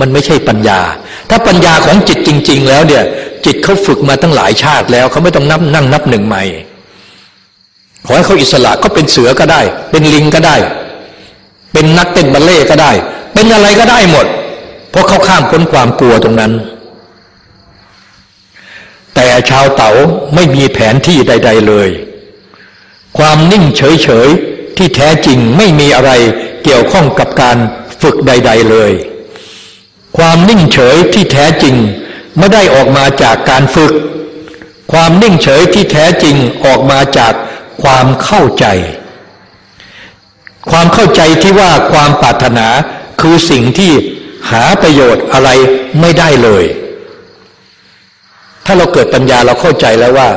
มันไม่ใช่ปัญญา ถ้าปัญญาของจิตจริง ๆ แล้วเนี่ย จิตเขาฝึกมาตั้งหลายชาติแล้วเขาไม่ต้องนับนั่งนับหนึ่งใหม่ขอให้เขาอิสระก็เป็นเสือก็ได้ เป็นลิงก็ได้ เป็นนักเต้นบัลเล่ก็ได้ เป็นอะไรก็ได้หมด เพราะเขาข้ามพ้นความกลัวตรงนั้น แต่ชาวเต๋าไม่มีแผนที่ใด ๆ เลย ความนิ่งเฉยๆ ที่แท้จริงไม่มีอะไรเกี่ยวข้องกับการฝึกใด ๆเลย ความนิ่งเฉยที่แท้จริงไม่ได้ออกมาจากการฝึก ความนิ่งเฉยที่แท้จริงออกมาจากความเข้าใจ ความเข้าใจที่ว่าความปรารถนาคือสิ่งที่หาประโยชน์อะไรไม่ได้เลย ถ้าเราเกิดปัญญาเราเข้าใจแล้วว่า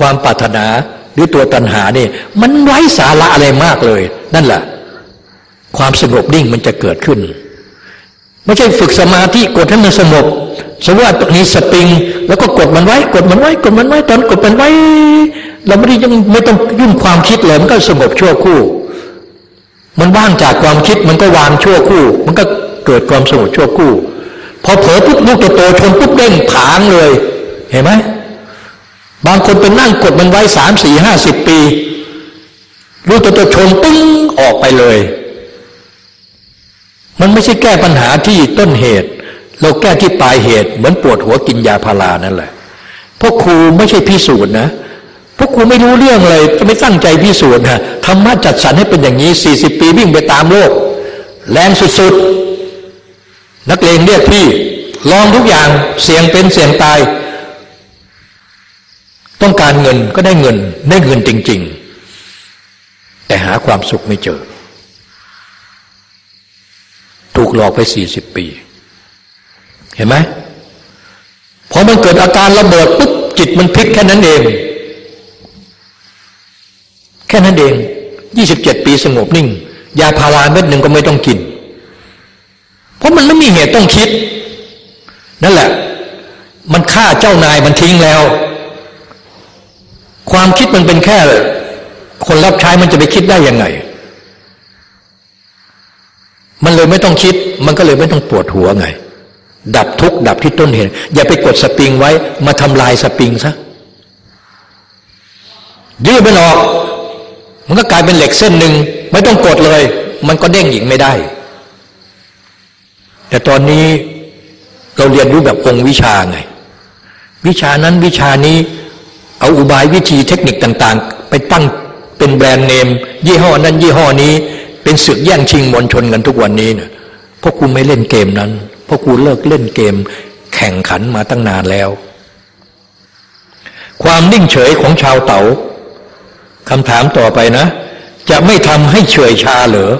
ความปรารถนา หรือตัวตัณหาเนี่ยมันไร้สาระอะไรมากเลย นั่นแหละ ความสงบนิ่งมันจะเกิดขึ้น ไม่ใช่ฝึกสมาธิกดให้มันสงบสมมติว่าตรงนี้สปริง แล้วก็กดมันไว้ กดมันไว้ กดมันไว้ ตอนกดมันไว้ เราไม่ได้ยังไม่ต้องยุ่งความคิดเลยมันก็สงบชั่วคู่ มันว่างจากความคิดมันก็วางชั่วคู่ มันก็เกิดความสงบชั่วคู่ พอเผลอปุ๊บลูกโตชนปุ๊บเด้งผางเลย เห็นไหม บางคนเป็นนั่งกดมันไว้สามสี่ห้าสิบปีลูกโตๆชนปึ้งออกไปเลย มันไม่ใช่แก้ปัญหาที่ต้นเหตุ เราแก้ที่ปลายเหตุ เหมือนปวดหัวกินยาพารานั่นแหละพวกครูไม่ใช่พิสูจน์นะพวกครูไม่รู้เรื่องเลยจะไม่ตั้งใจพิสูจน์นะธรรมะจัดสรรให้เป็นอย่างนี้สี่สิบปีวิ่งไปตามโลก แรงสุดๆนักเลงเรียกพี่ลองทุกอย่างเสี่ยงเป็นเสี่ยงตาย ต้องการเงินก็ได้เงินได้เงินจริง ๆ แต่หาความสุขไม่เจอ ถูกหลอกไปสี่สิบปี เห็นไหมพอมันเกิดอาการระเบิดปุ๊บจิตมันพลิกแค่นั้นเอง แค่นั้นเองยี่สิบเจ็ดปีสงบนิ่ง ยาพาราเม็ดหนึ่งก็ไม่ต้องกิน เพราะมันไม่มีเหตุต้องคิด นั่นแหละ มันฆ่าเจ้านายมันทิ้งแล้ว ความคิดมันเป็นแค่ คนรับใช้มันจะไปคิดได้ยังไง มันเลยไม่ต้องคิด มันก็เลยไม่ต้องปวดหัวไง ดับทุกข์ดับที่ต้นเหตุอย่าไปกดสปริงไว้ มาทำลายสปริงซะยืดมันออก มันก็กลายเป็นเหล็กเส้นหนึ่งไม่ต้องกดเลย มันก็เด้งอีกไม่ได้ แต่ตอนนี้เราเรียนรู้แบบองค์วิชาไง วิชานั้นวิชานี้ เอาอุบายวิธีเทคนิคต่างๆ ไปตั้งเป็นแบรนด์เนม ยี่ห้อนั้นยี่ห้อนี้ เป็นศึกแย่งชิงมวลชนกันทุกวันนี้เนี่ยเพราะกูไม่เล่นเกมนั้น เพราะกูเลิกเล่นเกม แข่งขันมาตั้งนานแล้ว ความนิ่งเฉยของชาวเต๋าคำถามต่อไปนะ จะไม่ทำให้เฉยชาเหรอ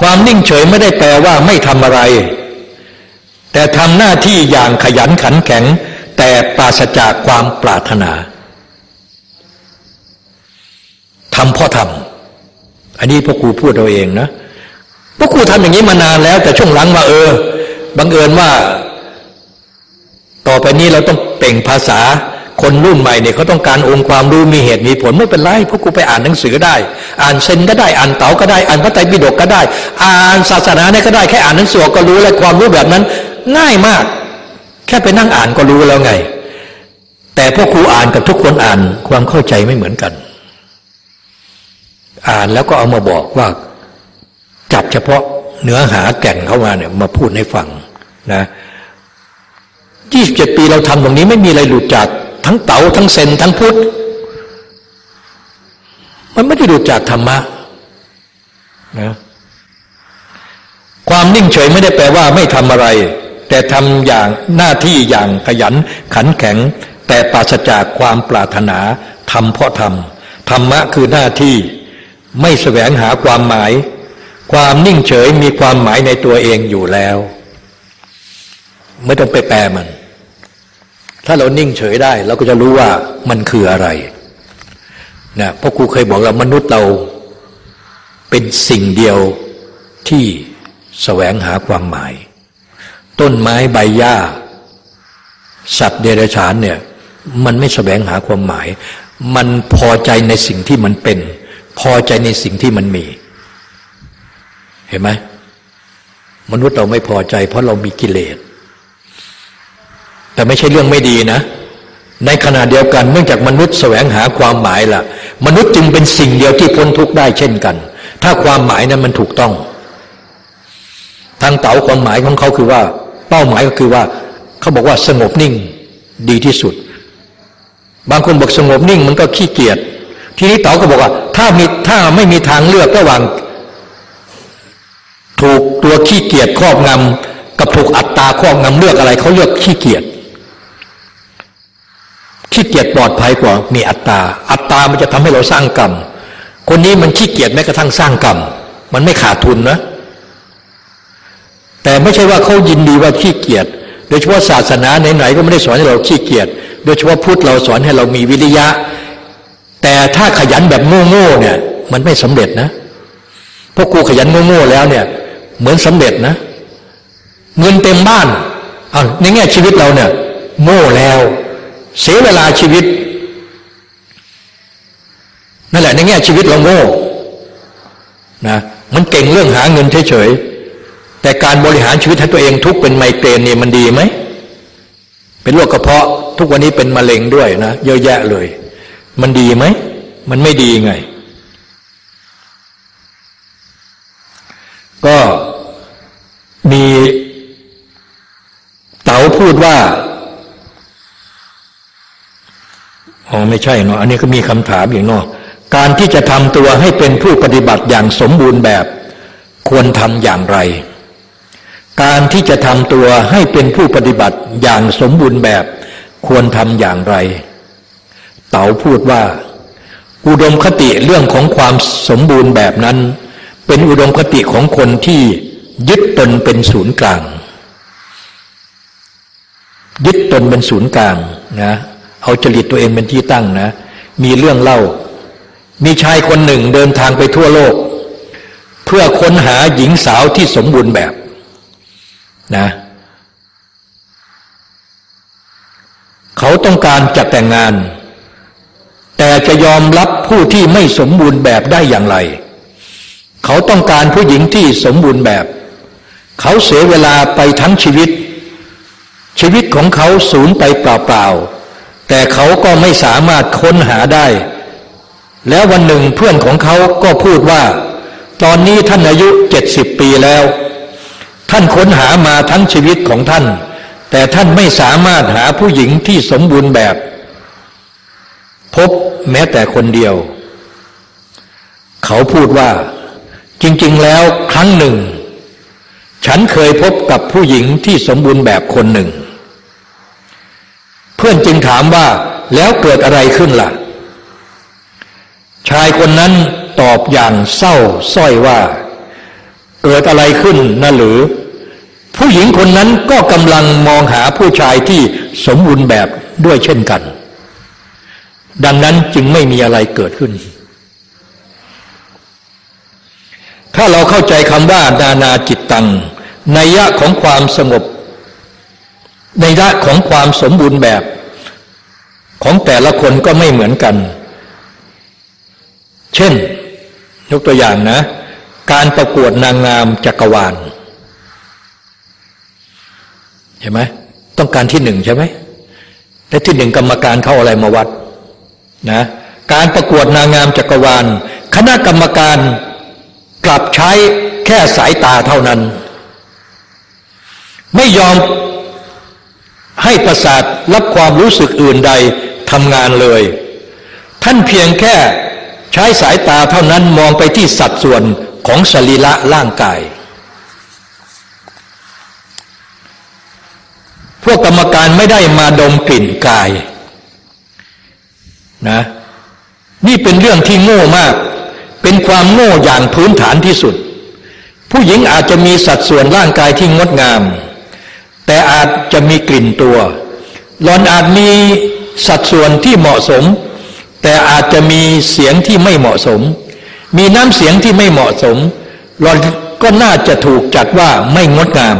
ความนิ่งเฉยไม่ได้แปลว่าไม่ทำอะไร แต่ทำหน้าที่อย่างขยันขันแข็ง แต่ปราศจากความปรารถนาทำพ่อทำอันนี้พ่อครูพูดเราเองนะพ่อครูทำอย่างนี้มานานแล้ว แต่ช่วงหลังมาเออบังเอิญว่า ต่อไปนี้เราต้องเป่งภาษาคนรุ่นใหม่เนี่ยเขาต้องการองค์ความรู้มีเหตุมีผลไม่เป็นไรพวกกูไปอ่านหนังสือได้ อ่านเซนก็ได้อ่านเต๋าก็ได้ อ่านพระไตรปิฎกก็ได้ อ่านศาสนาเนี่ยก็ได้แค่อ่านหนังสือก็รู้แล้วความรู้แบบนั้น ง่ายมาก แค่ไปนั่งอ่านก็รู้แล้วไง แต่พวกครูอ่านกับทุกคนอ่านความเข้าใจไม่เหมือนกัน อ่านแล้วก็เอามาบอกว่า จับเฉพาะเนื้อหาแก่นเข้ามาเนี่ยมาพูดให้ฟังนะยี่สิบเจ็ดปีเราทำตรงนี้ไม่มีอะไรหลุดจาก ทั้งเต๋าทั้งเซนทั้งพุทธมันไม่ได้หลุดจากธรรมะนะความนิ่งเฉยไม่ได้แปลว่าไม่ทำอะไร แต่ทำอย่างหน้าที่อย่างขยันขันแข็ง แต่ปราศจากความปรารถนาทำเพราะทำธรรมะคือหน้าที่ไม่แสวงหาความหมาย ความนิ่งเฉยมีความหมายในตัวเองอยู่แล้ว ไม่ต้องไปแปลมัน ถ้าเรานิ่งเฉยได้เราก็จะรู้ว่ามันคืออะไรนะเพราะครูเคยบอกเรามนุษย์เราเป็นสิ่งเดียวที่แสวงหาความหมาย ต้นไม้ใบหญ้า สัตว์เดรัจฉานเนี่ยมันไม่แสวงหาความหมาย มันพอใจในสิ่งที่มันเป็น พอใจในสิ่งที่มันมี เห็นไหมมนุษย์เราไม่พอใจ เพราะเรามีกิเลส แต่ไม่ใช่เรื่องไม่ดีนะ ในขณะเดียวกันเนื่องจากมนุษย์แสวงหาความหมายล่ะ มนุษย์จึงเป็นสิ่งเดียวที่พ้นทุกข์ได้เช่นกัน ถ้าความหมายนั้นมันถูกต้อง ทางเต๋าความหมายของเขาคือว่า เป้าหมายก็คือว่าเขาบอกว่าสงบนิ่งดีที่สุด บางคนบอกสงบนิ่งมันก็ขี้เกียจทีนี้เต๋าก็บอกว่า ถ้ามีถ้าไม่มีทางเลือกระหว่าง ถูกตัวขี้เกียจครอบงำกับถูกอัตตาครอบงำเลือกอะไรเขาเลือกขี้เกียจขี้เกียจปลอดภัยกว่ามีอัตตา อัตตามันจะทำให้เราสร้างกรรม คนนี้มันขี้เกียจแม้กระทั่งสร้างกรรม มันไม่ขาดทุนนะ แต่ไม่ใช่ว่าเขายินดีว่าขี้เกียจโดยเฉพาะศาสนาไหนๆก็ไม่ได้สอนให้เราขี้เกียจโดยเฉพาะพุทธเราสอนให้เรามีวิริยะ แต่ถ้าขยันแบบโง่ๆเนี่ย มันไม่สำเร็จนะพราะกูขยันโง่ๆแล้วเนี่ย เหมือนสำเร็จนะ เงินเต็มบ้านเอาในแง่ชีวิตเราเนี่ย โง่แล้ว เสียเวลาชีวิตนั่นแหละในแง่ชีวิตเราโง่นะมันเก่งเรื่องหาเงินเฉย แต่การบริหารชีวิตให้ตัวเองทุกเป็นไมเกรนนี่มันดีไหม เป็นโรคกระเพาะทุกวันนี้เป็นมะเร็งด้วยนะเยอะแยะเลย มันดีไหม มันไม่ดีไง ก็มีเต๋าพูดว่าอ๋อไม่ใช่เนาะอันนี้ก็มีคำถามอย่างนอกการที่จะทำตัวให้เป็นผู้ปฏิบัติอย่างสมบูรณ์แบบ ควรทำอย่างไร การที่จะทำตัวให้เป็นผู้ปฏิบัติอย่างสมบูรณ์แบบควรทำอย่างไร เต๋าพูดว่า อุดมคติเรื่องของความสมบูรณ์แบบนั้น เป็นอุดมคติของคนที่ยึดตนเป็นศูนย์กลาง ยึดตนเป็นศูนย์กลางนะเอาจริตตัวเองเป็นที่ตั้งนะ มีเรื่องเล่า มีชายคนหนึ่งเดินทางไปทั่วโลก เพื่อค้นหาหญิงสาวที่สมบูรณ์แบบ นะ เขาต้องการจะแต่งงาน แต่จะยอมรับผู้ที่ไม่สมบูรณ์แบบได้อย่างไร เขาต้องการผู้หญิงที่สมบูรณ์แบบ เขาเสียเวลาไปทั้งชีวิต ชีวิตของเขาสูญไปเปล่าๆ แต่เขาก็ไม่สามารถค้นหาได้ แล้ววันหนึ่งเพื่อนของเขาก็พูดว่า ตอนนี้ท่านอายุเจ็ดสิบปีแล้ว ท่านค้นหามาทั้งชีวิตของท่าน แต่ท่านไม่สามารถหาผู้หญิงที่สมบูรณ์แบบ พบแม้แต่คนเดียว เขาพูดว่า จริง ๆ แล้วครั้งหนึ่ง ฉันเคยพบกับผู้หญิงที่สมบูรณ์แบบคนหนึ่ง เพื่อนจึงถามว่าแล้วเกิดอะไรขึ้นละ่ะ ชายคนนั้นตอบอย่างเศร้าส้อยว่า เกิดอะไรขึ้นนะหรือ ผู้หญิงคนนั้นก็กำลังมองหาผู้ชายที่สมบูรณ์แบบด้วยเช่นกัน ดังนั้นจึงไม่มีอะไรเกิดขึ้น ถ้าเราเข้าใจคำว่านานาจิตตังในยะของความสงบ ในยะของความสมบูรณ์แบบ ของแต่ละคนก็ไม่เหมือนกัน เช่น ยกตัวอย่างนะ การประกวดนางงามจักรวาลใช่ไหมต้องการที่หนึ่งใช่ไหมและที่หนึ่งกรรมการเข้าอะไรมาวัดนะการประกวดนางงามจักรวาล คณะกรรมการกลับใช้แค่สายตาเท่านั้น ไม่ยอมให้ประสาทรับความรู้สึกอื่นใดทำงานเลย ท่านเพียงแค่ใช้สายตาเท่านั้นมองไปที่สัดส่วน ของสรีระร่างกาย พวกกรรมการไม่ได้มาดมกลิ่นกายนะนี่เป็นเรื่องที่โง่มาก เป็นความโง่อย่างพื้นฐานที่สุด ผู้หญิงอาจจะมีสัดส่วนร่างกายที่งดงาม แต่อาจจะมีกลิ่นตัวหลอนอาจมีสัดส่วนที่เหมาะสม แต่อาจจะมีเสียงที่ไม่เหมาะสม มีน้ำเสียงที่ไม่เหมาะสมเราก็น่าจะถูกจัดว่าไม่งดงาม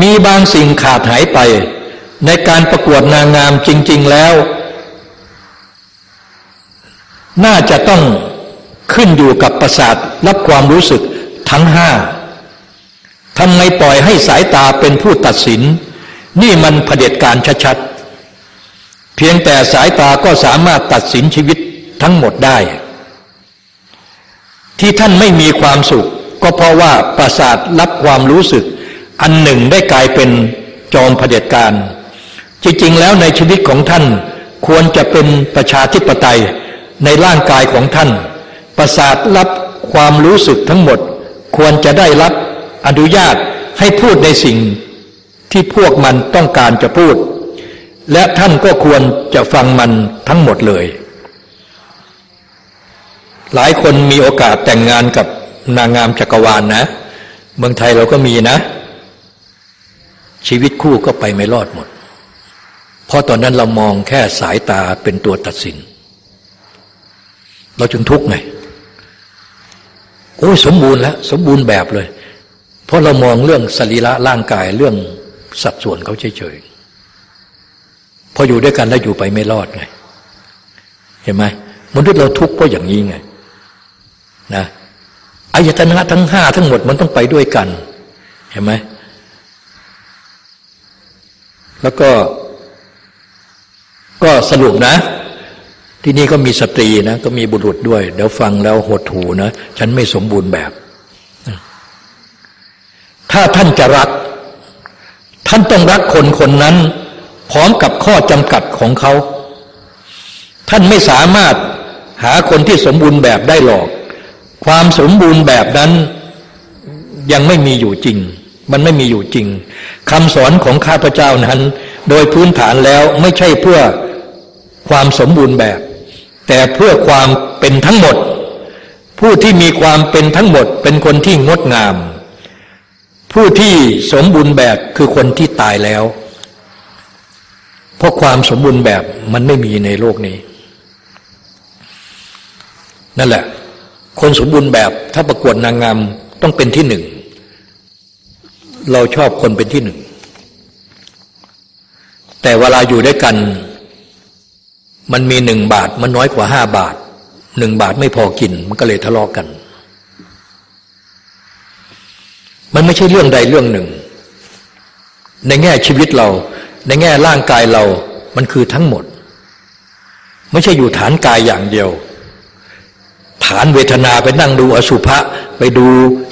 มีบางสิ่งขาดหายไป ในการประกวดนางงามจริง ๆแล้ว น่าจะต้องขึ้นอยู่กับประสาทรับความรู้สึกทั้งห้าทำไมปล่อยให้สายตาเป็นผู้ตัดสิน นี่มันเผด็จการชัดๆ เพียงแต่สายตาก็สามารถตัดสินชีวิตทั้งหมดได้ ที่ท่านไม่มีความสุข ก็เพราะว่าประสาทรับความรู้สึก อันหนึ่งได้กลายเป็นจอมเผด็จการ จริงๆแล้วในชีวิตของท่านควรจะเป็นประชาธิปไตยในร่างกายของท่าน ประสาทรับความรู้สึกทั้งหมด ควรจะได้รับอนุญาตให้พูดในสิ่งที่พวกมันต้องการจะพูด และท่านก็ควรจะฟังมันทั้งหมดเลย หลายคนมีโอกาสแต่งงานกับนางงามจักรวาลนนะ เมืองไทยเราก็มีนะ ชีวิตคู่ก็ไปไม่รอดหมด เพราะตอนนั้นเรามองแค่สายตาเป็นตัวตัดสิน เราจึงทุกข์ไงโอ้ยสมบูรณ์แล้ว สมบูรณ์แบบเลย เพราะเรามองเรื่องสรีระร่างกายเรื่องสัดส่วนเขาเฉยๆพออยู่ด้วยกันแล้วอยู่ไปไม่รอดไง เห็นไหมมนุษย์เราทุกข์เพราะอย่างนี้ไง นะอายตนะทั้งห้าทั้งหมดมันต้องไปด้วยกัน เห็นไหมแล้วก็ ก็สรุปนะ ที่นี่ก็มีสตรีนะ ก็มีบุรุษด้วย เดี๋ยวฟังแล้วหดหูนะ ฉันไม่สมบูรณ์แบบ ถ้าท่านจะรัก ท่านต้องรักคนคนนั้น พร้อมกับข้อจำกัดของเขา ท่านไม่สามารถหาคนที่สมบูรณ์แบบได้หรอก ความสมบูรณ์แบบนั้นยังไม่มีอยู่จริง มันไม่มีอยู่จริงคำสอนของข้าพเจ้านั้น โดยพื้นฐานแล้วไม่ใช่เพื่อความสมบูรณ์แบบ แต่เพื่อความเป็นทั้งหมด ผู้ที่มีความเป็นทั้งหมด เป็นคนที่งดงาม ผู้ที่สมบูรณ์แบบคือคนที่ตายแล้ว เพราะความสมบูรณ์แบบมันไม่มีในโลกนี้ นั่นแหละ คนสมบูรณ์แบบถ้าประกวดนางงามต้องเป็นที่หนึ่ง เราชอบคนเป็นที่หนึ่ง แต่เวลาอยู่ด้วยกัน มันมีหนึ่งบาทมันน้อยกว่าห้าบาทหนึ่งบาทไม่พอกิน มันก็เลยทะเลาะกกัน มันไม่ใช่เรื่องใดเรื่องหนึ่ง ในแง่ชีวิตเรา ในแง่ร่างกายเรา มันคือทั้งหมด ไม่ใช่อยู่ฐานกายอย่างเดียว ฐานเวทนาไปนั่งดูอสุภะไปดู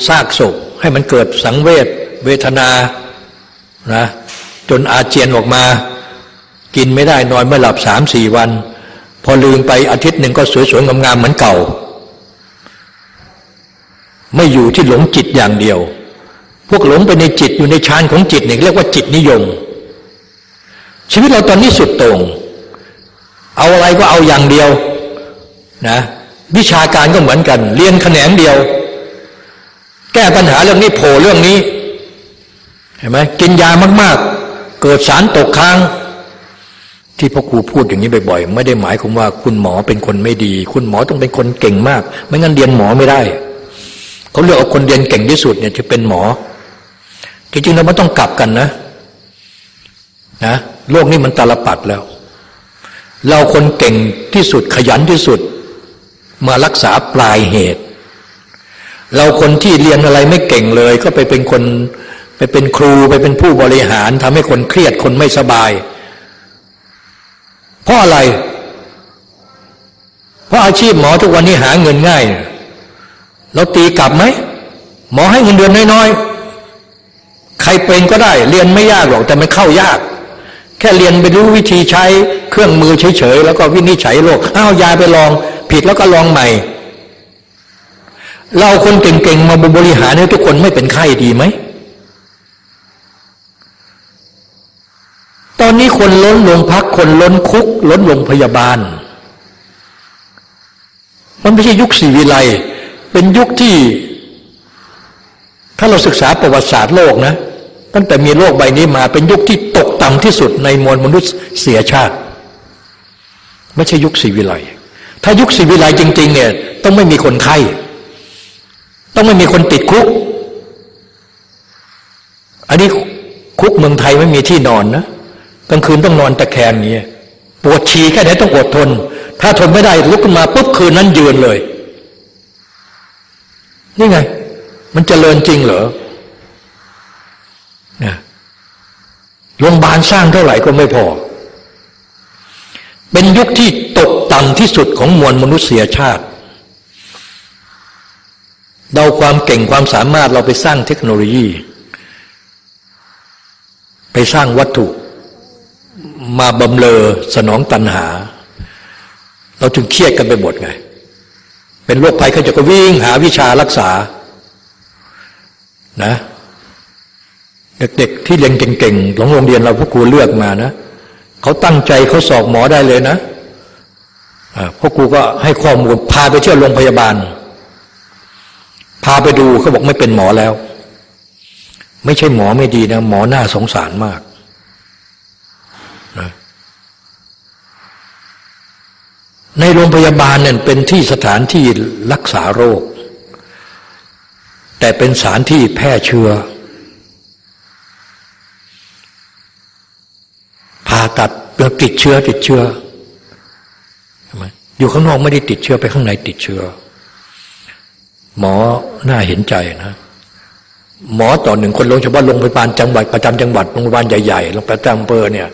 ซากศพ ให้มันเกิดสังเวชเวทนานะจนอาเจียนออกมา กินไม่ได้นอนไม่หลับสามสี่วัน พอลืมไปอาทิตย์หนึ่งก็สวยๆงามๆเหมือนเก่า ไม่อยู่ที่หลงจิตอย่างเดียว พวกหลงไปในจิตอยู่ในฌานของจิตเนี่ยเรียกว่าจิตนิยม ชีวิตเราตอนนี้สุดต่งเอาอะไรก็เอาอย่างเดียวนะ วิชาการก็เหมือนกัน เรียนแขนงเดียว แก้ปัญหาเรื่องนี้โผล่เรื่องนี้ เห็นไหมกินยามาก ๆ เกิดสารตกค้าง ที่พ่อครูพูดอย่างนี้บ่อยๆ ไม่ได้หมายความว่าคุณหมอเป็นคนไม่ดี คุณหมอต้องเป็นคนเก่งมาก ไม่งั้นเรียนหมอไม่ได้เขาเลือกเอาคนเรียนเก่งที่สุดเนี่ยจะเป็นหมอจริงๆเราไม่ต้องกลับกันนะนะโลกนี้มันตาลปัดแล้ว เราคนเก่งที่สุดขยันที่สุด มารักษาปลายเหตุ เราคนที่เรียนอะไรไม่เก่งเลย ก็ไปเป็นคนไปเป็นครูไปเป็นผู้บริหารทำให้คนเครียดคนไม่สบาย เพราะอะไร เพราะอาชีพหมอทุกวันนี้หาเงินง่าย เราตีกลับไหมหมอให้เงินเดือนน้อยๆ ใครเป็นก็ได้ เรียนไม่ยากหรอกแต่มันเข้ายาก แค่เรียนไปรู้วิธีใช้เครื่องมือเฉยๆแล้วก็วินิจฉัยโรคอ้าวยาไปลอง ผิดแล้วก็ลองใหม่ เราคนเก่งๆมาบริหารให้ทุกคนไม่เป็นไข้ดีไหม ตอนนี้คนล้นโรงพักคนล้นคุก ล้นโรงพยาบาล มันไม่ใช่ยุคสีวิไลเป็นยุคที่ ถ้าเราศึกษาประวัติศาสตร์โลกนะตั้งแต่มีโลกใบนี้มาเป็นยุคที่ตกต่ำที่สุดในมวลมนุษย์เสียชาติ ไม่ใช่ยุคสีวิไล ถ้ายุคสีวิไลจริง ๆ เนี่ย ต้องไม่มีคนไข้ ต้องไม่มีคนติดคุก อันนี้คุกเมืองไทยไม่มีที่นอนนะกลางคืนต้องนอนตะแคงอย่างนี้ปวดฉี่แค่ไหนต้องอดทน ถ้าทนไม่ได้ลุกขึ้นมาปุ๊บคืนนั้นยืนเลยนี่ไง มันจเจริญจริงเหรอโรงพยาบาลสร้างเท่าไหร่ก็ไม่พอ เป็นยุคที่ ตกต่ำที่สุดของมวลมนุษยชาติ เราความเก่งความสามารถเราไปสร้างเทคโนโลยี ไปสร้างวัตถุมาบำเลอสนองตัณหา เราจึงเครียดกันไปหมดไง เป็นโรคภัยเขาจะก็วิ่งหาวิชารักษานะเด็กๆที่เรียนเก่งๆของโรงเรียนเราพวกครูเลือกมานะเขาตั้งใจเขาสอบหมอได้เลยนะ พวกครูก็ให้ข้อมูลพาไปเที่ยวโรงพยาบาล พาไปดูเขาบอกไม่เป็นหมอแล้ว ไม่ใช่หมอไม่ดีนะ หมอหน้าสงสารมากในโรงพยาบาลเนี่ยเป็นที่สถานที่รักษาโรค แต่เป็นสถานที่แพร่เชื้อผ่าตัดเกิดติดเชื้อติดเชื้อ อยู่ข้างนอกไม่ได้ติดเชื้อไปข้างในติดเชื้อ หมอน่าเห็นใจนะ หมอต่อหนึ่งคนลงเฉพาะโรงพยาบาลจังหวัดประจำจังหวัดโรงพยาบาลใหญ่ๆโรงพยาบาลอำเภอเนี่ย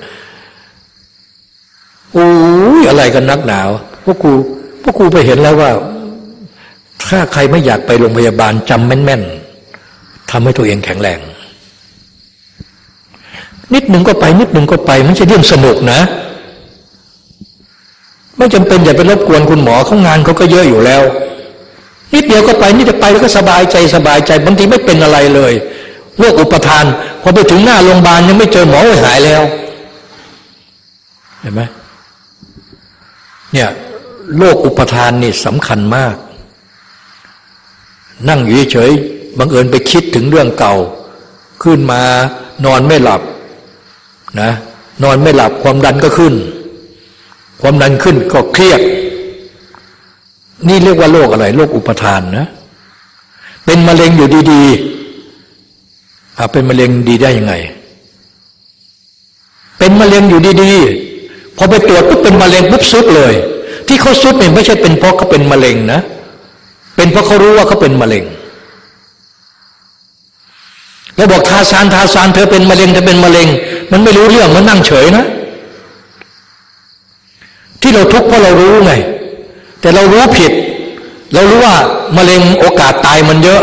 โอ้ยอะไรกันนักหนาวพวกกูพวกกูไปเห็นแล้วว่า ถ้าใครไม่อยากไปโรงพยาบาลจำแม่นๆทำให้ตัวเองแข็งแรงนิดหนึ่งก็ไปนิดหนึ่งก็ไปไม่ใช่เรื่องสนุกนะ ไม่จำเป็นอย่าไปรบกวนคุณหมอเขางานเขาก็เยอะอยู่แล้ว นิดเดียวก็ไปนิดจะไปแล้วก็สบายใจสบายใจบางทีไม่เป็นอะไรเลยโรคอุปทาน พอไปถึงหน้าโรงพยาบาลยังไม่เจอหมอหายแล้ว เห็นไหมเนี่ยโลกอุปทานนี่สำคัญมาก นั่งอยู่เฉยบังเอิญไปคิดถึงเรื่องเก่า ขึ้นมานอนไม่หลับนะนอนไม่หลับความดันก็ขึ้น ความดันขึ้นก็เครียด นี่เรียกว่าโรคอะไรโรคอุปทานนะ เป็นมะเร็งอยู่ดีๆเป็นมะเร็งดีได้ยังไง เป็นมะเร็งอยู่ดีๆพอไปตรวจปุ๊บเป็นมะเร็งปุ๊บสุดเลย ที่เขาสุดเนี่ยไม่ใช่เป็นเพราะเขาเป็นมะเร็งนะ เป็นเพราะเขารู้ว่าเขาเป็นมะเร็งแล้วบอกทาซานทาซานเธอเป็นมะเร็งเธอเป็นมะเร็ง มันไม่รู้เรื่องมันนั่งเฉยนะ ที่เราทุกข์เพราะเรารู้ไง แต่เรารู้ผิด เรารู้ว่ามะเร็งโอกาสตายมันเยอะ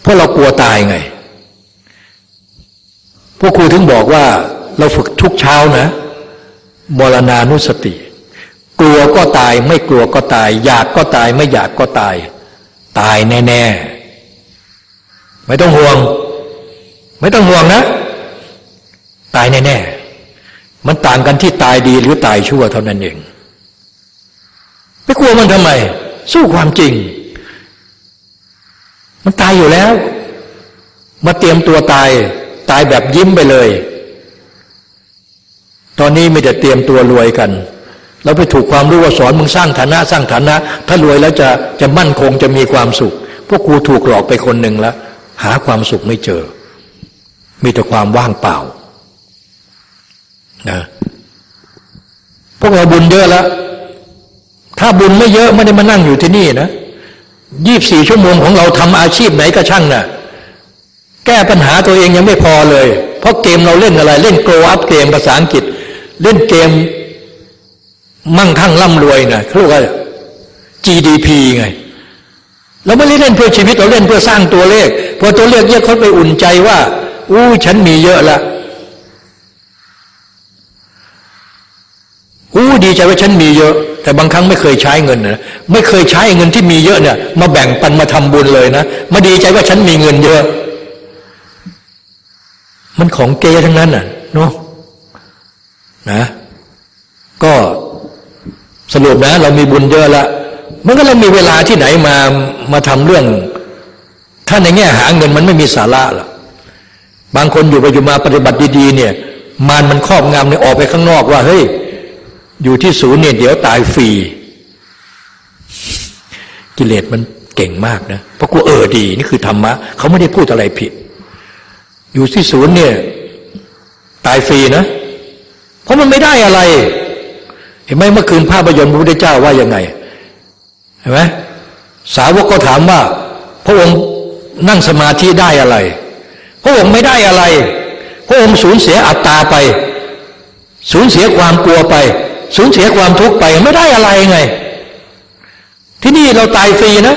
เพราะเรากลัวตายไง พวกครูถึงบอกว่า เราฝึกทุกเช้านะมรณานุสติ กลัวก็ตายไม่กลัวก็ตาย อยากก็ตายไม่อยากก็ตาย ตายแน่ ๆ ไม่ต้องห่วง ไม่ต้องห่วงนะ ตายแน่ ๆ มันต่างกันที่ตายดีหรือตายชั่วเท่านั้นเอง ไม่กลัวมันทำไม สู้ความจริง มันตายอยู่แล้ว มาเตรียมตัวตาย ตายแบบยิ้มไปเลย ตอนนี้ไม่ได้เตรียมตัวรวยกันเราไปถูกความรู้ว่าสอนมึงสร้างฐานะสร้างฐานะ ถ้ารวยแล้วจะจะมั่นคงจะมีความสุข พวกกูถูกหลอกไปคนหนึ่งแล้ว หาความสุขไม่เจอ มีแต่ความว่างเปล่า นะพวกเราบุญเยอะแล้ว ถ้าบุญไม่เยอะไม่ได้มานั่งอยู่ที่นี่นะยี่บสี่ชั่วโมงของเราทำอาชีพไหนก็ช่างนะ่ะ แก้ปัญหาตัวเองยังไม่พอเลย เพราะเกมเราเล่นอะไร เล่นโกลอัพเกมภาษาอังกฤษ เล่นเกมมั่งคั่งร่ำรวยนะเขาเรียกว่า GDP ไง เราไม่ได้เล่นเพื่อชีวิตเราเล่นเพื่อสร้างตัวเลข พอตัวเลขเยอะเขาไปอุ่นใจว่า อู้ฉันมีเยอะละ อู้ดีใจว่าฉันมีเยอะ แต่บางครั้งไม่เคยใช้เงินนะไม่เคยใช้เงินที่มีเยอะเนี่ย มาแบ่งปันมาทำบุญเลยนะมาดีใจว่าฉันมีเงินเยอะ มันของเกยทั้งนั้นน่ะเนาะนะ ก็สรุปนะ เรามีบุญเยอะละมันก็เรามีเวลาที่ไหนมามาทำเรื่อง ถ้าในแง่หาเงินมันไม่มีสาระหรอกบางคนอยู่ไปอยู่มาปฏิบัติดีๆเนี่ย มารมันครอบงำเนี่ยออกไปข้างนอกว่าเฮ้ย อยู่ที่ศูนย์เนี่ยเดี๋ยวตายฟรี กิเลสมันเก่งมากนะเพราะกูเออดีนี่คือธรรมะเขาไม่ได้พูดอะไรผิด อยู่ที่ศูนย์เนี่ยตายฟรีนะ เพราะมันไม่ได้อะไร เห็นไหมเมื่อคืนภาพยนตร์พระพุทธเจ้าว่ายังไงเห็นไหมสาวกก็ถามว่า พระองค์นั่งสมาธิได้อะไร พระองค์ไม่ได้อะไร พระองค์สูญเสียอัตตาไป สูญเสียความกลัวไป สูญเสียความทุกข์ไปไม่ได้อะไรไง ที่นี่เราตายฟรีนะ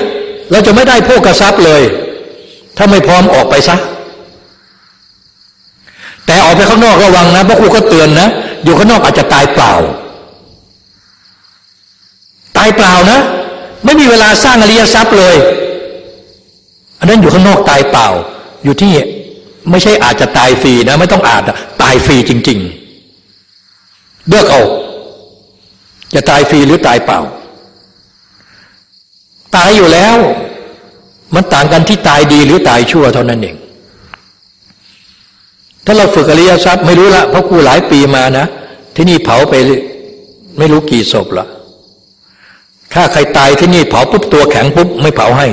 เราจะไม่ได้พวกกระซับเลย ถ้าไม่พร้อมออกไปซะ แต่ออกไปข้างนอกระวังนะพระครูก็เตือนนะ อยู่ข้างนอกอาจจะตายเปล่า ตายเปล่านะ ไม่มีเวลาสร้างอริยทรัพย์เลย อันนั้นอยู่ข้างนอกตายเปล่า อยู่ที่ไม่ใช่อาจจะตายฟรีนะ ไม่ต้องอาจตายฟรีจริง ๆ เลือกเอา จะตายฟรีหรือตายเปล่า ตายอยู่แล้ว มันต่างกันที่ตายดีหรือตายชั่วเท่านั้นเอง ถ้าเราฝึกอริยทรัพย์ไม่รู้ละเพราะกูหลายปีมานะ ที่นี่เผาไปไม่รู้กี่ศพละถ้าใครตายที่นี่เผาปุ๊บตัวแข็งปุ๊บไม่เผาให้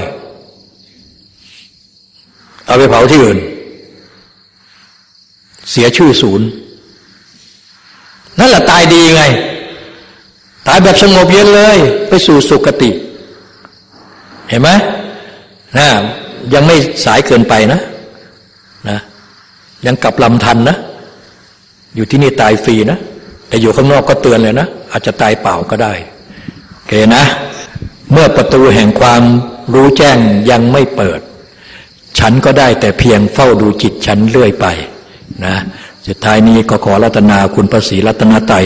เอาไปเผาที่อื่น เสียชื่อศูนย์นั่นแหละตายดีไง ตายแบบสงบเย็นเลย ไปสู่สุคติ เห็นไหมนะยังไม่สายเกินไปนะนะ ยังกลับลำทันนะ อยู่ที่นี่ตายฟรีนะ แต่อยู่ข้างนอกก็เตือนเลยนะ อาจจะตายเปล่าก็ได้โอเคนะ เมื่อประตูแห่งความรู้แจ้งยังไม่เปิด ฉันก็ได้แต่เพียงเฝ้าดูจิตฉันเรื่อยไปนะสุดท้ายนี้ก็ขอรัตนาคุณพระศรีรัตนไตย